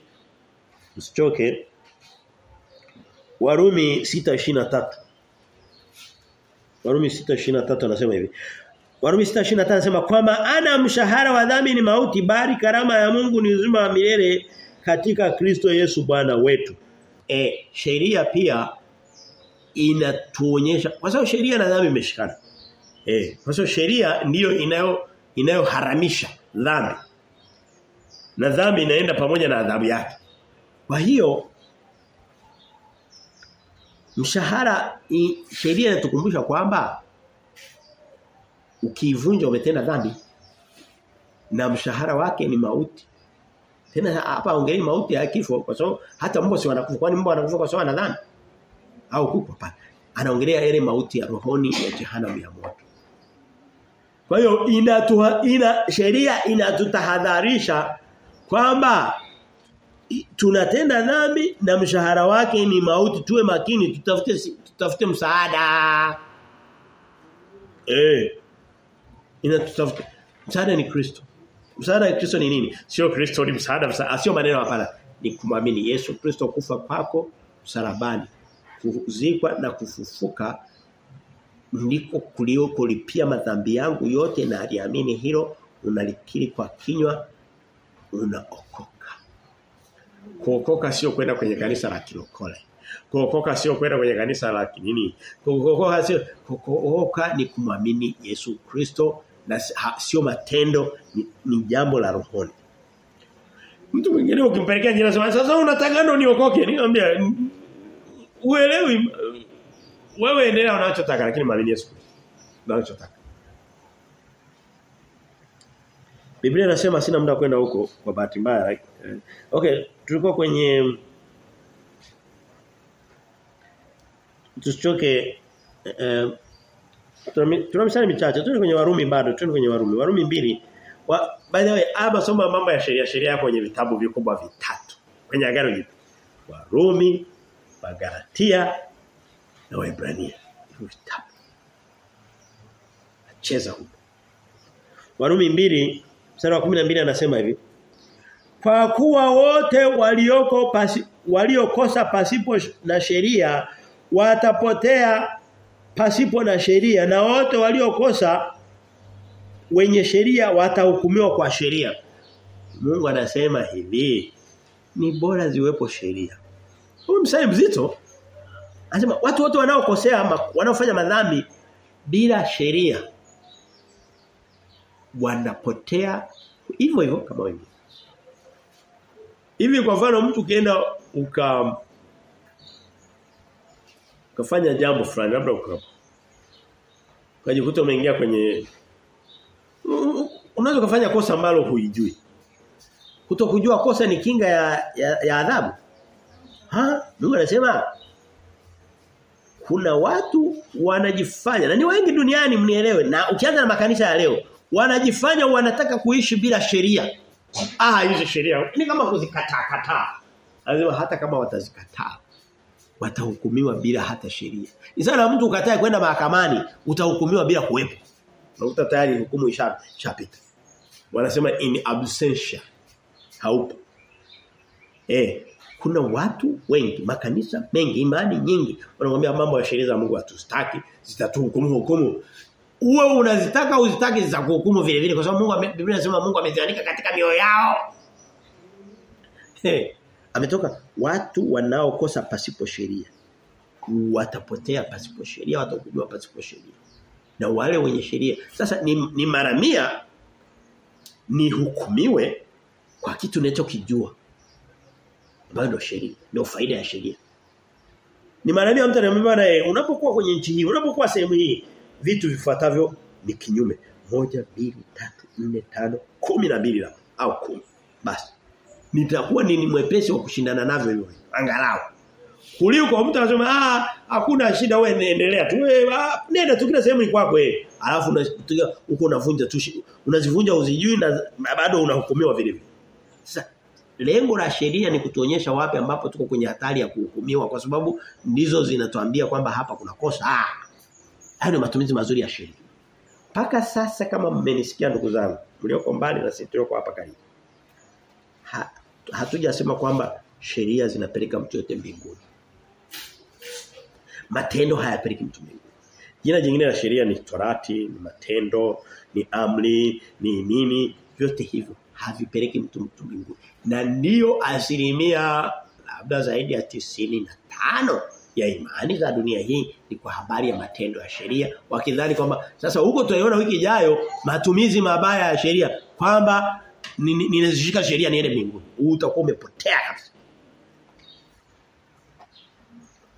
msichoke. Warumi 6:23. Warumi 6:23 anasema hivi. Warumi 6:23 anasema kwamba ana mshahara wa dhambi ni mauti bali karama ya Mungu ni uzima wa milele katika Kristo Yesu Bwana wetu. E, sheria pia inatuonyesha kwa sababu sheria na dhambi imeshikana. Eh, kwa sababu sheria ndiyo inayo inayoharamisha dhambi. Na dhambi inaenda pamoja na adhabu yake. Kwa hiyo mshahara sheria inatukumbusha kwamba ukivunja umetenda dhambi na mshahara wake ni mauti. Tena hapa ongelei mauti ya kifo kwa sababu hata mbwa si wanakufa kwani mbwa anakufa kwa sababu ana dhambi au kufa hapana. Anaongelea ile mauti ya rohoni ya jehanamu ya moto. Kwa hiyo ina, ina sheria inatutahadharisha kwamba tunatenda dhambi na mshahara wake ni mauti tuwe makini tutafute tutafute msaada. Eh. ina tutafute msaada ni Kristo. Msaada wa Kristo ni nini? Sio Kristo ni msaada, msaada sio maneno hapana. Ni kumwamini Yesu Kristo kufa pako msalabani, kuzikwa na kufufuka ndiko kulio kulipia madhambi yangu yote na aliamini hilo unalikiri kwa kinywa unaokoka. Kuokoka sio kwenda kwenye kanisa la kilokole. Kuokoka sio kwenda kwenye kanisa la nini. Kuokoka sio kuokoka ni kumwamini Yesu Kristo na sio matendo ni, ni jambo la rohoni. Mtu mwingine ukimpelekea jina sema sasa unataka ndo niokoke. niambia uelewi wewe endelea unachotaka lakini maamini Yesu. Kristo. Unachotaka. Biblia inasema sina muda kwenda huko kwa bahati mbaya. Okay, tulikuwa kwenye tusichoke eh, tuna michache. Tu kwenye Warumi bado tu kwenye Warumi. Warumi mbili. Wa, by the way aba soma mambo ya sheria sheria yako kwenye vitabu vikubwa vitatu. Kwenye agano jipya. Warumi Wagalatia na Waebrania. Vitabu. Acheza huko. Warumi mbili mstari wa 12 anasema hivi Kwa kuwa wote walioko pasi, waliokosa pasipo na sheria watapotea pasipo na sheria na wote waliokosa wenye sheria watahukumiwa kwa sheria. Mungu anasema hivi ni bora ziwepo sheria. Huyu msali mzito anasema watu wote wanaokosea wanaofanya madhambi bila sheria wanapotea hivyo hivyo kama wengine. Hivi kwa mfano mtu kienda uka ukafanya jambo fulani labda uka ukajikuta umeingia kwenye unaweza kufanya kosa ambalo huijui. Kutokujua kosa ni kinga ya ya, ya adhabu. Ha? Mungu anasema kuna watu wanajifanya na ni wengi duniani mnielewe na ukianza na makanisa ya leo wanajifanya wanataka kuishi bila sheria. Ah hizo sheria ni kama kuzikataa kataa. Lazima hata kama watazikataa watahukumiwa bila hata sheria. isana sana mtu ukatae kwenda mahakamani utahukumiwa bila kuwepo. Unakuta tayari hukumu ishapita. Wanasema in absentia haupo. Eh, kuna watu wengi, makanisa mengi, imani nyingi wanamwambia mambo ya sheria za Mungu hatustaki, zitatuhukumu hukumu. Uwe unazitaka uzitaki zitakuhukumu vile vile kwa sababu Mungu Biblia inasema Mungu ameziandika katika mioyo yao. Hey, ametoka. Watu wanaokosa pasipo sheria watapotea pasipo sheria watahukumiwa pasipo sheria. Na wale wenye sheria sasa ni, ni mara mia ni hukumiwe kwa kitu ninachokijua ambayo ndio sheria ndio faida ya sheria. Ni maramia mtu anamwambia naye unapokuwa kwenye nchi hii unapokuwa sehemu hii vitu vifuatavyo ni kinyume. Moja mbili tatu nne tano kumi na mbili au kumi. Basi nitakuwa nini mwepesi wa kushindana navyo hivyo angalau. Kuliko mtu anasema ah hakuna shida wewe endelea tu wewe nenda tu kila sehemu ni kwako wewe. Alafu unapiga huko unavunja tu unazivunja uzijui na bado unahukumiwa vile vile. Sasa lengo la sheria ni kutuonyesha wapi ambapo tuko kwenye hatari ya kuhukumiwa kwa sababu ndizo zinatuambia kwamba hapa kuna kosa. Ah hayo ni matumizi mazuri ya sheria Paka sasa kama mmenisikia ndugu zangu mlioko mbali na sisi tulioko hapa karibu ha, hatujasema kwamba sheria zinapeleka mtu yote mbinguni. Matendo hayapeleki mtu mbinguni. Jina jingine la sheria ni torati, ni matendo, ni amri, ni nini, vyote hivyo havipeleki mtu mtu mbinguni. Na ndiyo asilimia labda zaidi ya tisini na tano ya imani za dunia hii ni kwa habari ya matendo ya sheria wakidhani kwamba sasa huko tutaiona wiki ijayo matumizi mabaya ya sheria kwamba ninazishika sheria niende mbinguni. Utakuwa umepotea kabisa.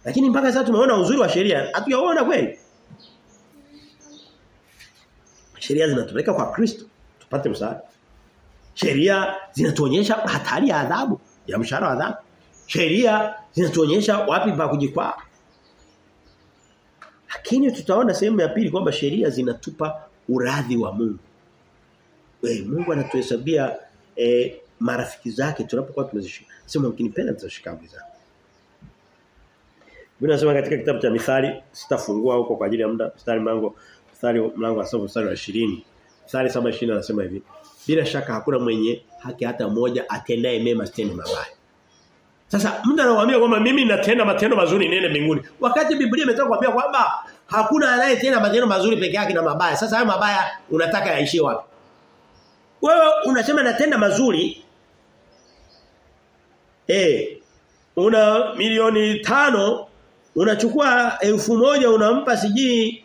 Lakini mpaka sasa tumeona uzuri wa sheria, hatujaona kweli. Sheria zinatupeleka kwa Kristo, tupate msaada. Sheria zinatuonyesha hatari ya adhabu, ya mshahara wa adhabu. Sheria zinatuonyesha wapi pa kujikwaa. Lakini tutaona sehemu ya pili kwamba sheria zinatupa uradhi wa Mungu. We, Mungu anatuhesabia eh, marafiki zake tunapokuwa tumezishika. Sema mkinipenda mtashika amri zangu. Biblia inasema katika kitabu cha Mithali sitafungua huko kwa ajili ya muda mstari mlango mstari mlango wa 7 mstari wa 20. Mstari 7:20 anasema hivi. Bila shaka hakuna mwenye haki hata mmoja atendaye mema sitende mabaya. Sasa mtu anawaambia kwamba mimi natenda matendo mazuri niende mbinguni. Wakati Biblia imetoka kuambia kwamba hakuna anayetenda matendo mazuri peke yake na mabaya. Sasa hayo mabaya unataka yaishie wapi? Wewe unasema natenda mazuri eh una milioni tano unachukua elfu moja unampa siji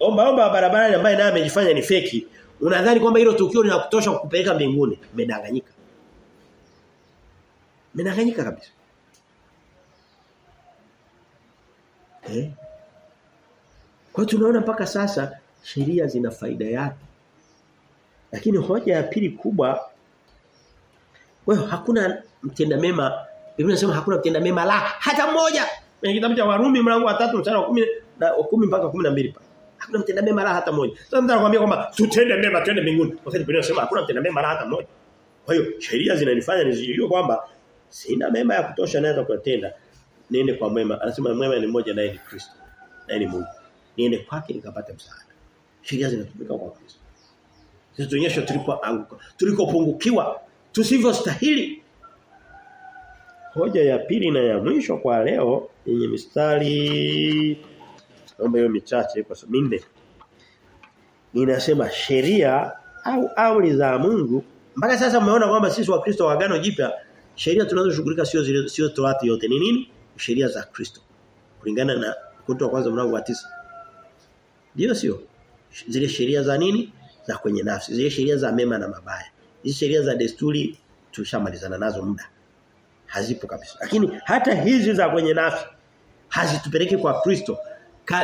omba omba barabarani ambaye naye amejifanya ni feki unadhani kwamba hilo tukio linakutosha kukupeleka mbinguni umedanganyika Menanganyika kabisa. Eh? Kwa tunaona mpaka sasa sheria zina faida yake. Lakini hoja ya pili kubwa wewe hakuna mtenda mema Biblia inasema hakuna mtenda mema la hata mmoja. Kwenye kitabu cha Warumi mlango wa 3 mstari wa 10 na 10 mpaka 12 pa. Hakuna mtenda mema la hata mmoja. Sasa mtu anakuambia kwamba tutende mema twende mbinguni. Wakati Biblia inasema hakuna mtenda mema la hata mmoja. Kwa hiyo sheria zinanifanya nijue kwamba sina mema ya kutosha naweza kutenda. Niende kwa mwema. Anasema mwema ni mmoja naye ni Kristo. Naye ni Mungu. Niende kwake nikapate msaada. Sheria zinatumika kwa Kristo. Zinatuonyesha tulipoanguka, tulikopungukiwa, tusivyostahili. Hoja ya pili na ya mwisho kwa leo yenye mistari naomba hiyo michache kwa sababu minne. Ninasema sheria au amri za Mungu mpaka sasa mmeona kwamba sisi wa Kristo wa agano jipya sheria tunazoshughulika sio zile sio torati yote ni nini? Sheria za Kristo. Kulingana na kutoa kwanza mlango wa tisa Ndio sio? Zile sheria za nini? Za kwenye nafsi. Zile sheria za mema na mabaya. Hizi sheria za desturi tushamalizana nazo muda. Hazipo kabisa. Lakini hata hizi za kwenye nafsi hazitupeleki kwa Kristo.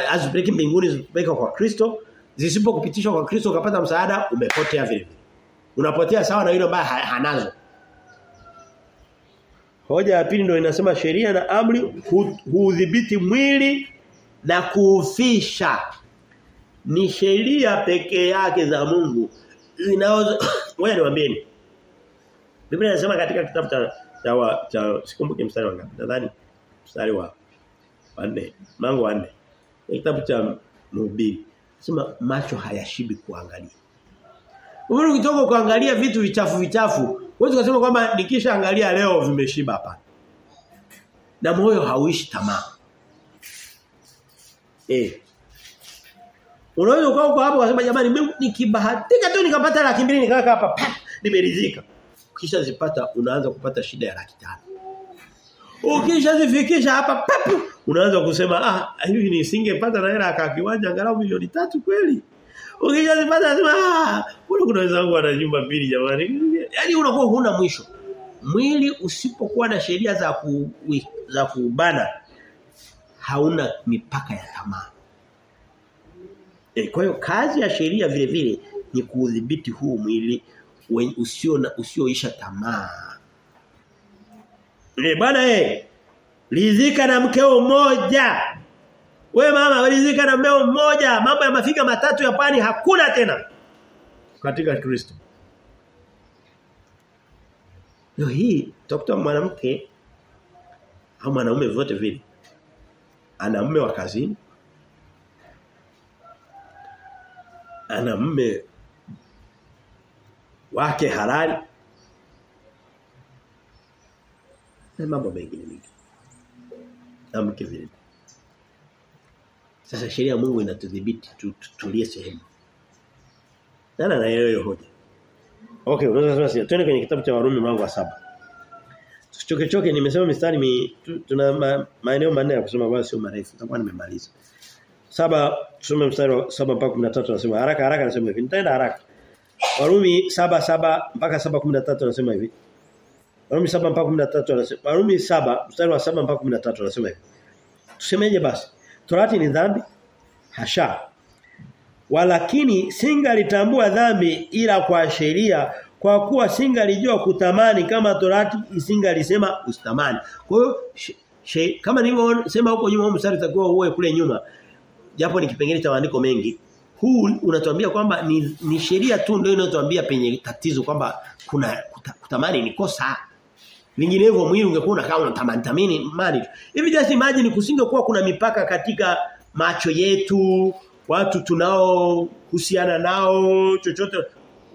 Hazitupeleki mbinguni zitupeleka kwa Kristo. Zisipokupitishwa kwa Kristo ukapata msaada umepotea vile vile. Unapotea sawa na yule ambaye hanazo. Hoja ya pili ndio inasema sheria na amri huudhibiti mwili na kuufisha. Ni sheria pekee yake za Mungu Inaweza ngoja niwaambieni. Biblia inasema katika kitabu cha cha, cha sikumbuki mstari wa ngapi. Nadhani mstari wa 4. Mango wa 4. Kitabu cha Mhubiri. Sema macho hayashibi kuangalia. Wewe ukitoka kuangalia vitu vichafu vichafu, wewe ukasema kwamba nikishaangalia leo vimeshiba hapa. Na moyo hauishi tamaa. Eh. Unaweza ukao kwa hapo ukasema jamani mimi nikibahatika tu nikapata laki mbili nikaweka hapa pa nimeridhika. Kisha zipata unaanza kupata shida ya laki tano. Ukisha zifikisha hapa papu unaanza kusema ah hivi nisingepata na hela aka kiwanja angalau milioni tatu kweli. Ukisha zipata unasema ah kuna kuna wenzangu wana nyumba mbili jamani. Yaani unakuwa huna mwisho. Mwili usipokuwa na sheria za ku, za kubana hauna mipaka ya tamaa. E, kwa hiyo kazi ya sheria vile vile ni kuudhibiti huu mwili usio na usioisha tamaa. Eh bwana eh Lizika na mkeo mmoja. We mama walizika na mmeo mmoja. Mambo ya mafiga matatu ya pani hakuna tena katika Kristo. Leo hii utakuta mwanamke au mwanaume vote vile ana mume wa kazini ana mume wake halali na mambo mengine mengi na mke vile sasa sheria ya Mungu inatudhibiti tutulie sehemu. Sana na hiyo hoja. Okay unaweza sema twende kwenye kitabu cha Warumi mlango wa saba. Choke choke nimesema mistari mi, tu, tuna ma, maeneo manne ya kusoma basi sio marefu. Nitakuwa nimemaliza. Saba tusome mstari wa 7 mpaka 13 anasema haraka haraka anasema hivi. Nitaenda haraka. Warumi saba saba mpaka 7:13 anasema hivi. Warumi saba mpaka 13 anasema Warumi saba mstari wa saba mpaka 13 anasema hivi. Tusemeje basi Torati ni dhambi? Hasha. Walakini singalitambua dhambi ila kwa sheria kwa kuwa singalijua kutamani kama Torati isingalisema usitamani. Kwa hiyo kama nilivyosema huko nyuma msari utakuwa uwe kule nyuma japo ni kipengele cha maandiko mengi. Huu unatuambia kwamba ni, ni sheria tu ndio inatuambia penye tatizo kwamba kuna kutamani ni kosa vinginevyo mwili ungekuwa unakaa unatamani tamani mali hivi just imagine kusingekuwa kuna mipaka katika macho yetu watu tunao husiana nao chochote.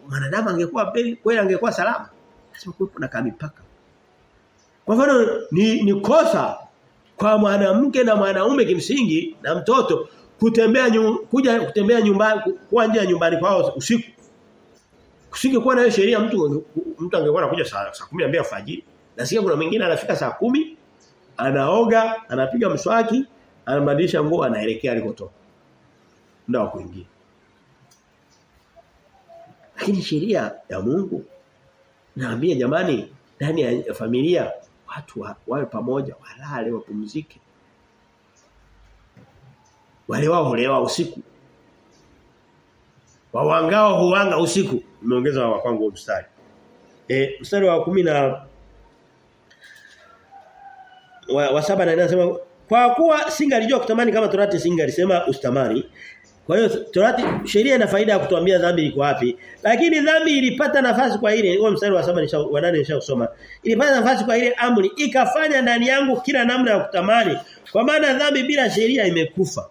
Mwanadamu angekuwa kweli angekuwa salama? Lazima kuwepo na mipaka. Kwa mfano ni, ni kosa kwa mwanamke na mwanaume kimsingi na mtoto kutembea nyu, kuja kutembea nyumbani kwa nje ya nyumbani kwao usiku. Kusingekuwa na sheria mtu mtu angekuwa anakuja saa 12 alfajiri nasikia kuna mwingine anafika saa kumi anaoga anapiga mswaki anabadilisha nguo anaelekea alikotoka ndio kuingia lakini sheria ya Mungu naambia jamani ndani ya familia watu wa, wawe pamoja walale wapumzike. Wale wao hulewa usiku. Wawangao huanga usiku. Nimeongeza wa kwangu mstari. Eh mstari wa kumi na wa, wa saba na inasema kwa kuwa singalijua kutamani kama Torati singalisema ustamari. Kwa hiyo Torati sheria ina faida ya kutuambia dhambi iko wapi. Lakini dhambi ilipata nafasi kwa ile huo mstari wa saba ni wa nane nishasoma. Ilipata nafasi kwa ile amri ikafanya ndani yangu kila namna ya kutamani. Kwa maana dhambi bila sheria imekufa.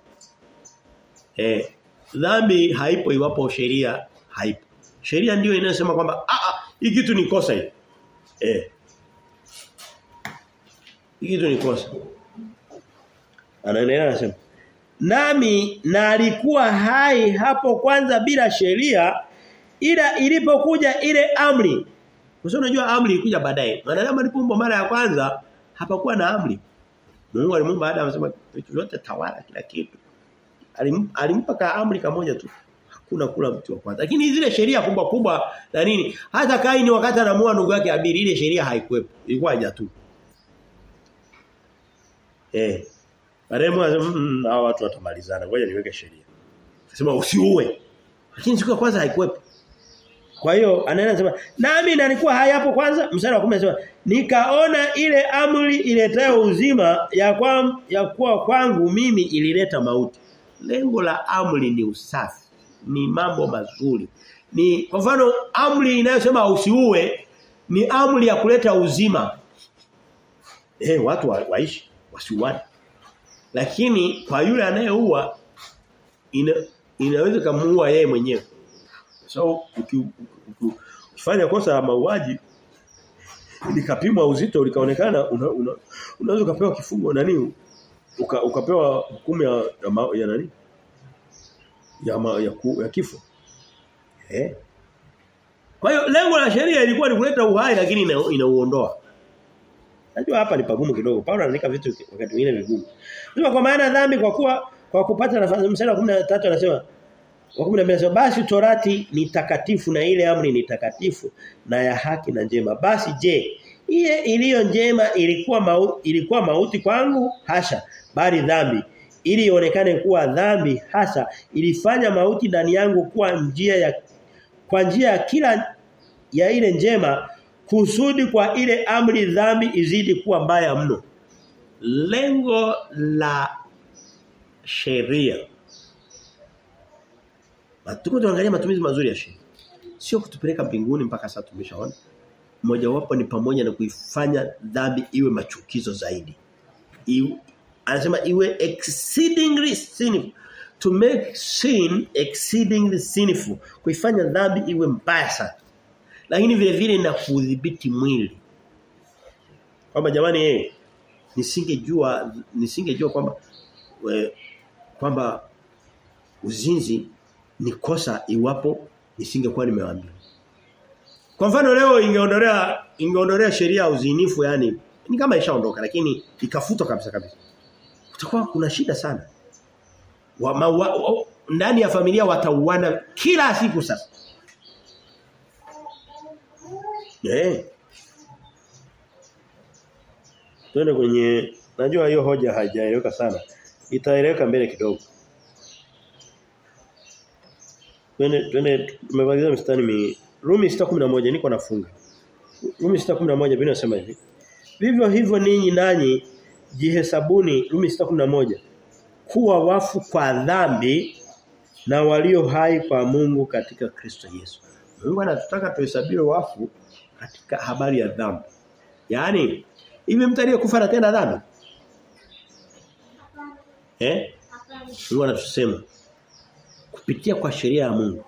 Eh dhambi haipo iwapo sheria haipo. Sheria ndiyo inayosema kwamba a a hii kitu ni kosa hii. Eh. Kitu ni kosa. Anaendelea anasema Nami na alikuwa hai hapo kwanza bila sheria ila ilipokuja ile amri. Kwa unajua amri ilikuja baadaye. wanadamu alipoumbwa mara ya kwanza hapakuwa na amri. Mungu alimuumba Adam anasema vitu vyote tawala kila kitu. Alim, alimpa ka amri kamoja tu. Hakuna kula mtu wa kwanza. Lakini zile sheria kubwa kubwa na nini? Hata Kaini wakati anamuua ndugu yake Abili ile sheria haikuwepo. Ilikuwa haja tu. Eh. Mungu anasema mmm, hao watu watamalizana. Ngoja niweke sheria. Anasema usiue. Lakini siku ya kwanza haikuwepo. Kwa hiyo anaenda anasema nami nalikuwa hayapo kwanza mstari wa 10 anasema nikaona ile amri iletayo uzima ya kwa ya kuwa kwangu mimi ilileta mauti. Lengo la amri ni usafi. Ni mambo mazuri. Ni kwa mfano amri inayosema usiue ni amri ya kuleta uzima. Eh watu wa, waishi wasiuane. Lakini kwa yule anayeua ina, inaweza kumuua yeye mwenyewe. So ukifanya kosa la mauaji likapimwa uzito likaonekana una, una, unaweza ukapewa kifungo nani uka, ukapewa hukumu ya, ya, ya nani ya, ma, ya, ku, ya kifo. Eh. Kwa hiyo lengo la sheria ilikuwa ni kuleta uhai lakini inauondoa. Najua hapa ni pagumu kidogo. Paulo anaandika vitu wakati mwingine vigumu. Sema kwa maana dhambi kwa kuwa kwa kupata nafasi mstari wa 13 anasema wa 12 anasema basi torati ni takatifu na ile amri ni takatifu na ya haki na njema. Basi je, ile iliyo njema ilikuwa mau, ilikuwa mauti kwangu? Hasha, bali dhambi. Ili ionekane kuwa dhambi hasa ilifanya mauti ndani yangu kuwa njia ya kwa njia ya kila ya ile njema kusudi kwa ile amri dhambi izidi kuwa mbaya mno. Lengo la sheria. Matumizi tuangalia matumizi mazuri ya sheria. Sio kutupeleka mbinguni mpaka sasa tumeshaona. Mmoja wapo ni pamoja na kuifanya dhambi iwe machukizo zaidi. Iwe, anasema iwe exceedingly sinful. To make sin exceedingly sinful. Kuifanya dhambi iwe mbaya sana lakini vile vile na kudhibiti mwili. Kwamba jamani eh nisingejua nisingejua kwamba kwamba uzinzi ni kosa iwapo nisingekuwa nimewaambia. Kwa mfano leo ingeondolea ingeondolea sheria ya uzinifu yani ni kama ishaondoka lakini ikafutwa kabisa kabisa. Utakuwa kuna shida sana. Wa, ma, wa, wa, ndani ya familia watauana kila siku sasa. Eh. Twende kwenye najua hiyo hoja haijaeleweka sana. Itaeleweka mbele kidogo. Twende twende tumemaliza mstari mi Rumi 6:11 niko nafunga. Rumi 6:11 Biblia inasema hivi. Vivyo hivyo ninyi nanyi jihesabuni Rumi 6:11 kuwa wafu kwa dhambi na walio hai kwa Mungu katika Kristo Yesu. Mungu anatutaka tuhesabiwe wafu katika habari ya dhambi. Yaani hivi mtu aliyekufa anatenda dhambi? Eh? Mungu anatusema kupitia kwa sheria ya Mungu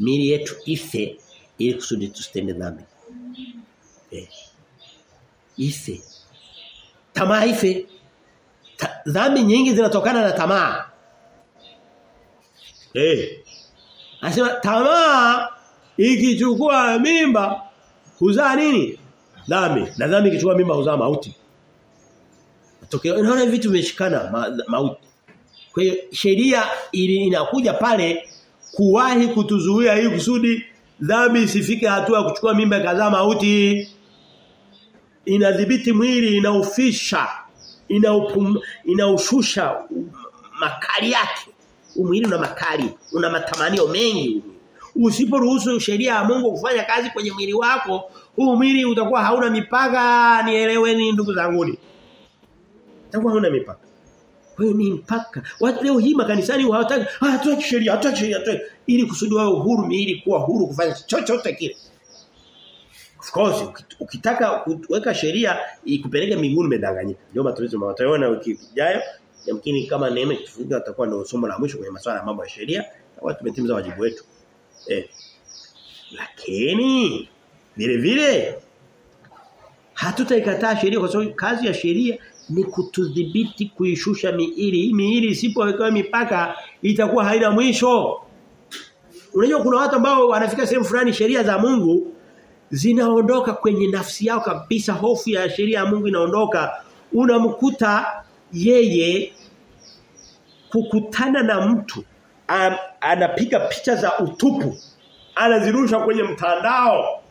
mili yetu ife ili kusudi tusitende dhambi. Eh. Ife. Tamaa ife. Ta, dhambi nyingi zinatokana na tamaa. Eh. Anasema tamaa ikichukua mimba huzaa nini? Dhambi. Na dhambi ikichukua mimba huzaa mauti. Matokeo unaona vitu vimeshikana ma, mauti. Kwa hiyo sheria inakuja pale kuwahi kutuzuia hii kusudi dhambi isifike hatua ya kuchukua mimba kadhaa mauti. inadhibiti mwili inaufisha inaupum, inaushusha makali yake umwili una makali una matamanio mengi usiporuhusu sheria ya Mungu kufanya kazi kwenye mwili wako huu mwili utakuwa hauna mipaka nieleweni ndugu zanguni utakuwa hauna mipaka hiyo ni mpaka watu leo hii makanisani hawataki ah hatutaki sheria hatutaki sheria hatutaki ili kusudi wao uhuru mwili kuwa huru kufanya chochote kile Of course ukitaka kuweka sheria ikupeleke mbinguni umedanganyika. Ndio matumizi mtaona wiki ijayo. Yamkini kama neema ikifika atakuwa ndio somo la mwisho kwenye masuala ya mambo ya sheria. watu tumetimiza wajibu wetu. Eh. Lakini vile vile hatutaikataa sheria kwa sababu kazi ya sheria ni kutudhibiti kuishusha miili. Miili isipowekewa mipaka itakuwa haina mwisho. Unajua kuna watu ambao wanafika sehemu fulani sheria za Mungu zinaondoka kwenye nafsi yao kabisa hofu ya sheria ya Mungu inaondoka unamkuta yeye kukutana na mtu an, anapiga picha za utupu. Anazirusha kwenye mtandao.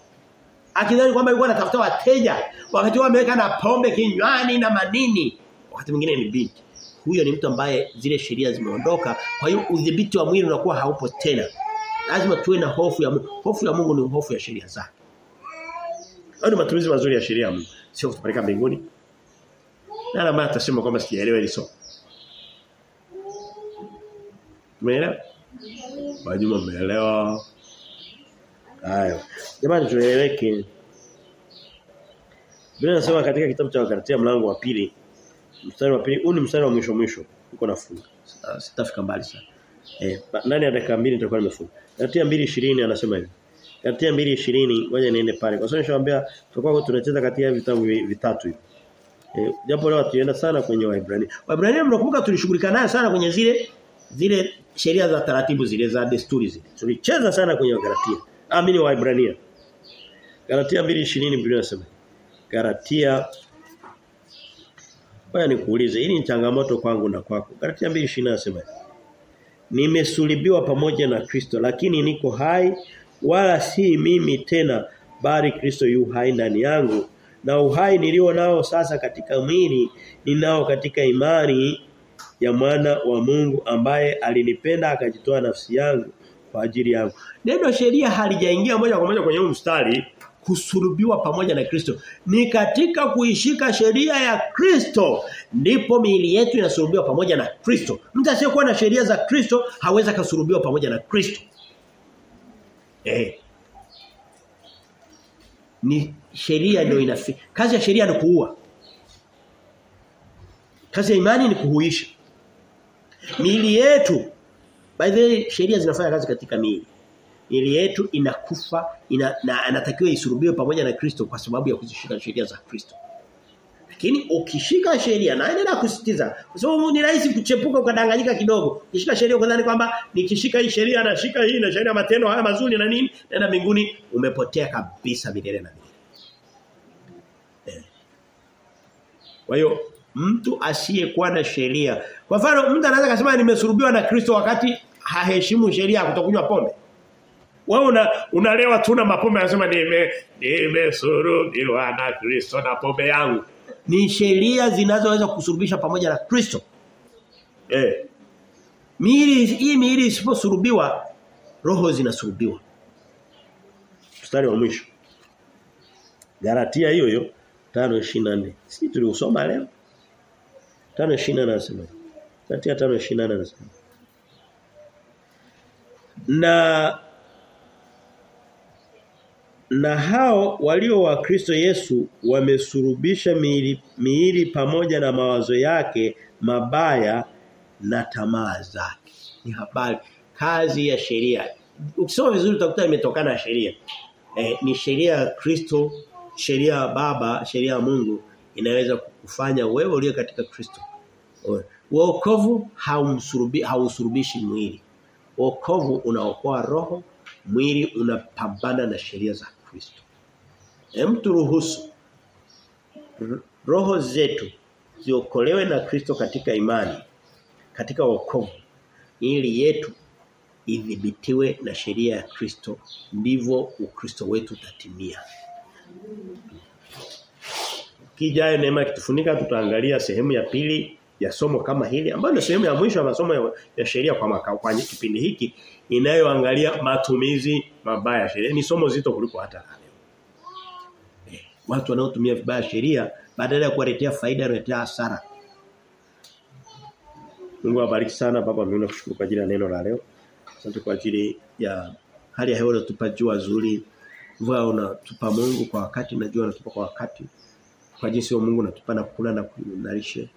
Akidhani kwamba yuko anatafuta wateja. Wakati huo ameweka na pombe kinywani na manini wakati mwingine ni binti. Huyo ni mtu ambaye zile sheria zimeondoka. Kwa hiyo udhibiti wa mwili unakuwa haupo tena. Lazima tuwe na hofu ya Mungu hofu ya Mungu ni hofu ya sheria zake. Hayo matumizi mazuri ya sheria ya Mungu. Sio kutupeleka mbinguni. Na na maana tutasema kwamba sijaelewa hili somo. Umeelewa? Wajuma umeelewa. Haya. Jamani tueleweke. Biblia inasema katika kitabu cha Wagalatia mlango wa pili mstari wa pili huu ni mstari wa mwisho mwisho uko nafunga. Sitafika mbali sana. Eh, ndani ya dakika mbili nitakuwa nimefunga. Galatia 2:20 anasema hivi. Galatia 2:20 ngoja niende pale. Kwa sababu nishawaambia tutakuwa tunacheza katika vitabu vitatu hivi. E, japo leo tunaenda sana kwenye Waebrania. Waebrania mnakumbuka tulishughulika naye sana kwenye zile zile sheria za taratibu zile za desturi zile. Tulicheza sana kwenye Galatia. Amini wa Ibrania. Galatia 2:20 Biblia inasema. Galatia Baya nikuulize, hili ni changamoto kwangu na kwako. Galatia 2:20 inasema. Nimesulibiwa pamoja na Kristo lakini niko hai wala si mimi tena bali Kristo yu hai ndani yangu na uhai nilio nao sasa katika mwili ninao katika imani ya mwana wa Mungu ambaye alinipenda akajitoa nafsi yangu kwa ajili yangu. Neno sheria halijaingia moja kwa moja kwenye huu mstari kusulubiwa pamoja na Kristo. Ni katika kuishika sheria ya Kristo ndipo miili yetu inasulubiwa pamoja na Kristo. Mtu asiyekuwa na sheria za Kristo hawezi kusulubiwa pamoja na Kristo. Eh. Ni sheria ndio inafi. Kazi ya sheria ni kuua. Kazi ya imani ni kuhuisha. Miili yetu by the way sheria zinafanya kazi katika miili. Miili yetu inakufa ina, na anatakiwa isurubiwe pamoja na Kristo kwa sababu ya kuzishika sheria za Kristo. Lakini ukishika sheria na endelea kusitiza kwa sababu ni rahisi kuchepuka ukadanganyika kidogo. Ukishika sheria ukadhani kwamba nikishika hii sheria na shika hii na sheria matendo haya mazuri na nini naenda mbinguni umepotea kabisa milele na milele. Eh. Kwa hiyo mtu asiyekuwa na sheria. Kwa mfano mtu anaweza kusema nimesurubiwa na Kristo wakati haheshimu sheria kutokunywa pombe. Wewe una unalewa tu na mapombe anasema nime nimesurubiwa na Kristo na pombe yangu. Ni sheria zinazoweza kusurubisha pamoja na Kristo. Eh. Miili hii miili isiposurubiwa roho zinasurubiwa. Mstari wa mwisho. Galatia hiyo hiyo 5:24. Sisi tuliusoma leo. 5:24 anasema. Galatia 5:24 anasema. Na na hao walio wa Kristo Yesu wamesurubisha miili, miili pamoja na mawazo yake mabaya na tamaa zake. Ni habari kazi ya sheria. Ukisoma vizuri utakuta imetokana na sheria. Eh, ni sheria ya Kristo, sheria ya Baba, sheria ya Mungu inaweza kufanya wewe uliye katika Kristo. Wokovu haumsurubi hausurubishi mwili. Wokovu unaokoa roho, mwili unapambana na sheria za Kristo. Hem turuhusu roho zetu ziokolewe na Kristo katika imani, katika wokovu. Ili yetu idhibitiwe na sheria ya Kristo, ndivyo Ukristo wetu utatimia. Wiki ijayo neema ikitufunika tutaangalia sehemu ya pili ya somo kama hili ambayo ni sehemu ya mwisho ya masomo ya, ya sheria kwa makao kwa kipindi hiki inayoangalia matumizi mabaya ya sheria. Ni somo zito kuliko hata leo. Eh, watu wanaotumia vibaya sheria badala ya kuwaletea faida wanaletea hasara. Mungu awabariki sana baba mimi nakushukuru kwa ajili ya neno la leo. Asante kwa ajili ya hali ya hewa unatupa jua zuri. Mvua unatupa Mungu kwa wakati na jua unatupa kwa wakati. Kwa jinsi wa Mungu natupa na kula na kunarishe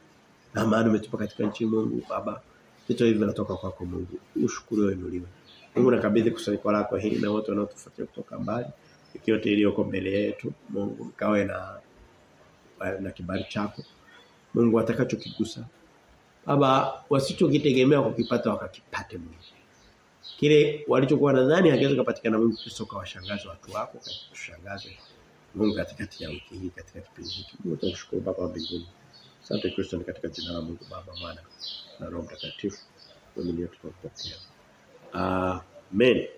Na maana umetupa katika nchi Mungu baba. Vitu hivi vinatoka kwako Mungu. Ushukuru inuliwe. Mungu nakabidhi kusanyiko lako hili na wote wanaotufuatia kutoka mbali. Yote iliyoko mbele yetu Mungu kawe na na kibali chako. Mungu atakachokigusa Baba wasichokitegemea kukipata wakakipate Mungu. Kile walichokuwa nadhani hangeweza kupatikana Mungu Kristo kwa washangazi watu wako kushangaze Mungu katikati ya wiki hii katika kipindi hiki. Mungu tunashukuru Baba wa mbinguni. Asante Kristo ni katika jina la Mungu Baba Mwana na Roho Mtakatifu. Mimi ndio tunapokea. Amen.